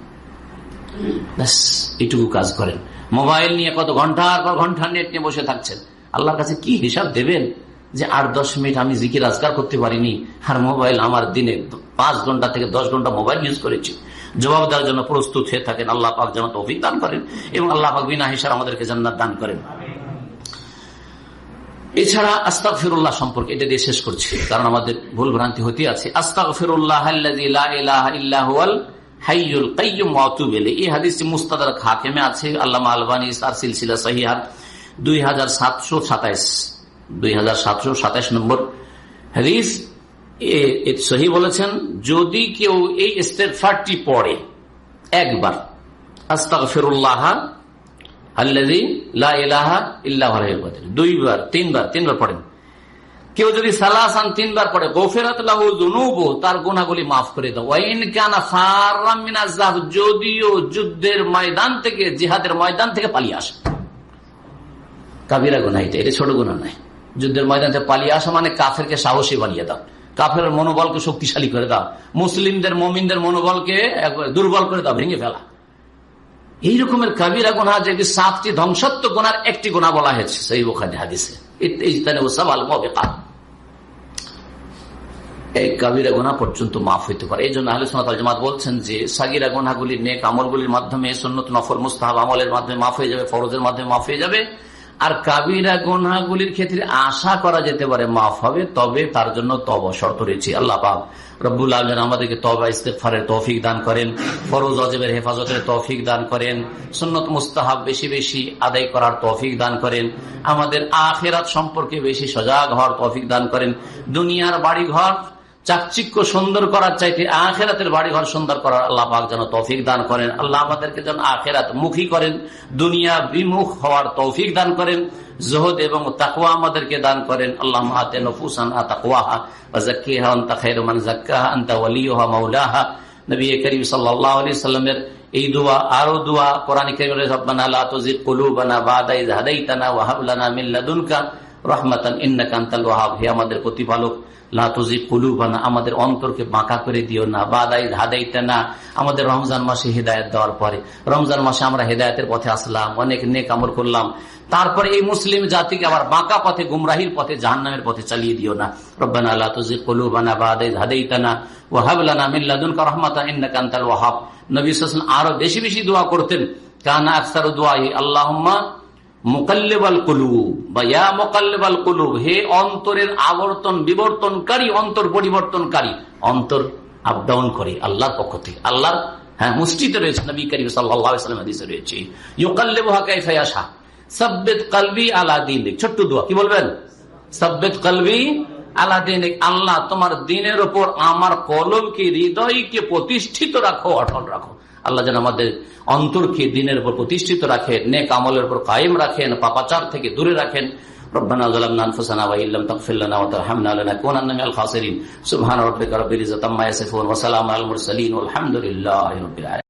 এইটুকু কাজ করেন। মোবাইল নিয়ে কত ঘণ্টার পর ঘণ্টা নেট নিয়ে বসে থাকছেন। আল্লাহর কাছে কি হিসাব দেবেন যে আট, দশ মিনিট আমি জিকির আজকার করতে পারিনি, আর মোবাইল আমার দিনে পাঁচ ঘণ্টা থেকে দশ ঘণ্টা মোবাইল ইউজ করেছি। জবাব দেওয়ার জন্য প্রস্তুত হয়ে থাকেন। আল্লাহ পাক যেন তৌফিক দান করেন এবং আল্লাহ পাক বিনা হিসাব আমাদেরকে জান্নাত দান করেন। এছাড়া আস্তাক ফিরুল্লাহ সম্পর্কে এটা দিয়ে শেষ করছি, কারণ আমাদের ভুল ভ্রান্তি হতে আছে। আস্তাক ফিরুল্লাহ এই মুস্তাদার আছে তার সিলসিলা দুই হাজার সাতশো দুই হাজার সাতশো নম্বর বলেছেন, যদি কেউ এই ইস্তেফারটি পড়ে, একবার আস্তাক ফিরুল্লাহ কেউ যদি তিনবার তার গুণাগুলি মাফ করে দাও। যদিও যুদ্ধের ময়দান থেকে, জিহাদের ময়দান থেকে পালিয়ে আসে। কাবিরা গুনা এটা এটা ছোট গুণা নাই যুদ্ধের ময়দান থেকে পালিয়ে আসা মানে কাফেরকে সাহসী বানিয়ে দাও। কাফের মনোবলকে শক্তিশালী করে দাও। মুসলিমদের, মমিনদের মনোবলকে দুর্বল করে দাও, ভেঙে ফেলা। এই রকমের কাবিরা গোনা যে সাতটি ধ্বংসাত্মক গোনার একটি গোনা বলা হয়েছে, সেই বোখারি হাদিসে। এই কাবিরা গোনা পর্যন্ত মাফ হইতে পারে। এই জন্য আহলে জামাত বলছেন যে, সাগিরা গোনাগুলি নেক আমলগুলির মাধ্যমে সন্ন্যত নফর মুস্তাহাব আমলের মাধ্যমে মাফ হয়ে যাবে, ফরজের মাধ্যমে মাফ হয়ে যাবে। আর কাবিরা গোনাগুলির ক্ষেত্রে আশা করা যেতে পারে মাফ হবে, তবে তার জন্য তব শর্ত রয়েছে। আল্লাহ পাক রব্বুল আলম আমাদেরকে তবা ইস্তেফারের তৌফিক দান করেন, ফরোজ অজেবের হেফাজতের তৌফিক দান করেন, সুন্নত মুস্তাহাব বেশি বেশি আদায় করার তৌফিক দান করেন, আমাদের আখেরাত সম্পর্কে বেশি সজাগ হওয়ার তৌফিক দান করেন, দুনিয়ার বাড়ি ঘর চাকচিক্য সুন্দর করার চাইতে আখেরাতের বাড়ি ঘর সুন্দর করার আল্লাহ পাক যেন তৌফিক দান করেন। আল্লাহ আমাদেরকে যেন আখেরাত মুখী করেন, দুনিয়া বিমুখ হওয়ার তৌফিক দান করেন, জহদ এবং তাকুয়া আমাদেরকে দান করেন। আল্লাহ হাতে নফুসান তাকুয়াহা জাক্কিহা আন্তা খায়রুমান জাক্কাহা আন্তা ওয়ালিউহা মাওলাহা। নবী করিম সাল্লাল্লাহু আলাইহি সাল্লামের এই দোয়া আরও দোয়া, কোরআন কারীমের রব্বানা লা তুযিগ কুলুবানা বাদা ইয হাদাইতানা ওয়া হাব লানা মিন লাদুনকা রাহমাতান ইন্নাকা আনতাল ওয়াহাব। হে আমাদের প্রতিপালক লাতুজি কুলুবানা, আমাদের অন্তরকে বাঁকা করে দিও না, বাদাই হাদাইতে না। আমাদের রমজান মাসে হেদায়ত দেওয়ার পরে, রমজান মাসে আমরা হেদায়তের পথে আসলাম, অনেক নেক আমল করলাম। তারপরে এই মুসলিম জাতিকে আবার বাঁকা পথে, গুমরাহির পথে, জাহান্নামের পথে চালিয়ে দিও না। রব্বানা আল্লাহ তুজি কুলুবানা, বাদাই হাদাইতানা ওয়াহাবলানা মিল্লাদুনকা রহমাতা ইন্না কান্তাল ওয়াহাব। নবী আরও বেশি বেশি দোয়া করতেন। কানা আকসার দোয়াই আল্লাহ মোকাল্লেবাল কলুব বা ইয়া মোকাল্লেবাল কলুব, হে অন্তরের আবর্তন বিবর্তনকারী, অন্তর পরিবর্তনকারী, অন্তর আপ ডাউন করে আল্লাহর পক্ষ থেকে, আল্লাহর হ্যাঁ মুষ্টিতে রয়েছে নবী করিম সাল্লাম হাদিসে রয়েছে ইউকাল্লেব হাকাইফায়াসা সাব্বেদ কালবি আলা দিন ছোট্ট দোয়া, কি বলবেন? সাব্বেদ কালবি আল্লাহ তোমার দিনের ওপর আমার কলমকে, হৃদয়কে প্রতিষ্ঠিত রাখো, অটল রাখো। আল্লাহ যেন আমাদের অন্তরকে দিনের উপর প্রতিষ্ঠিত রাখেন নেক আমলের উপর কায়েম রাখেন পাপাচার থেকে দূরে রাখেন ربنا ظلمنا انفسنا وان لم تغفر لنا وترحمنا لنكونن من الخاسرين سبحان ربك رب العزه عما يصفون وسلام على المرسلين والحمد لله رب العالمين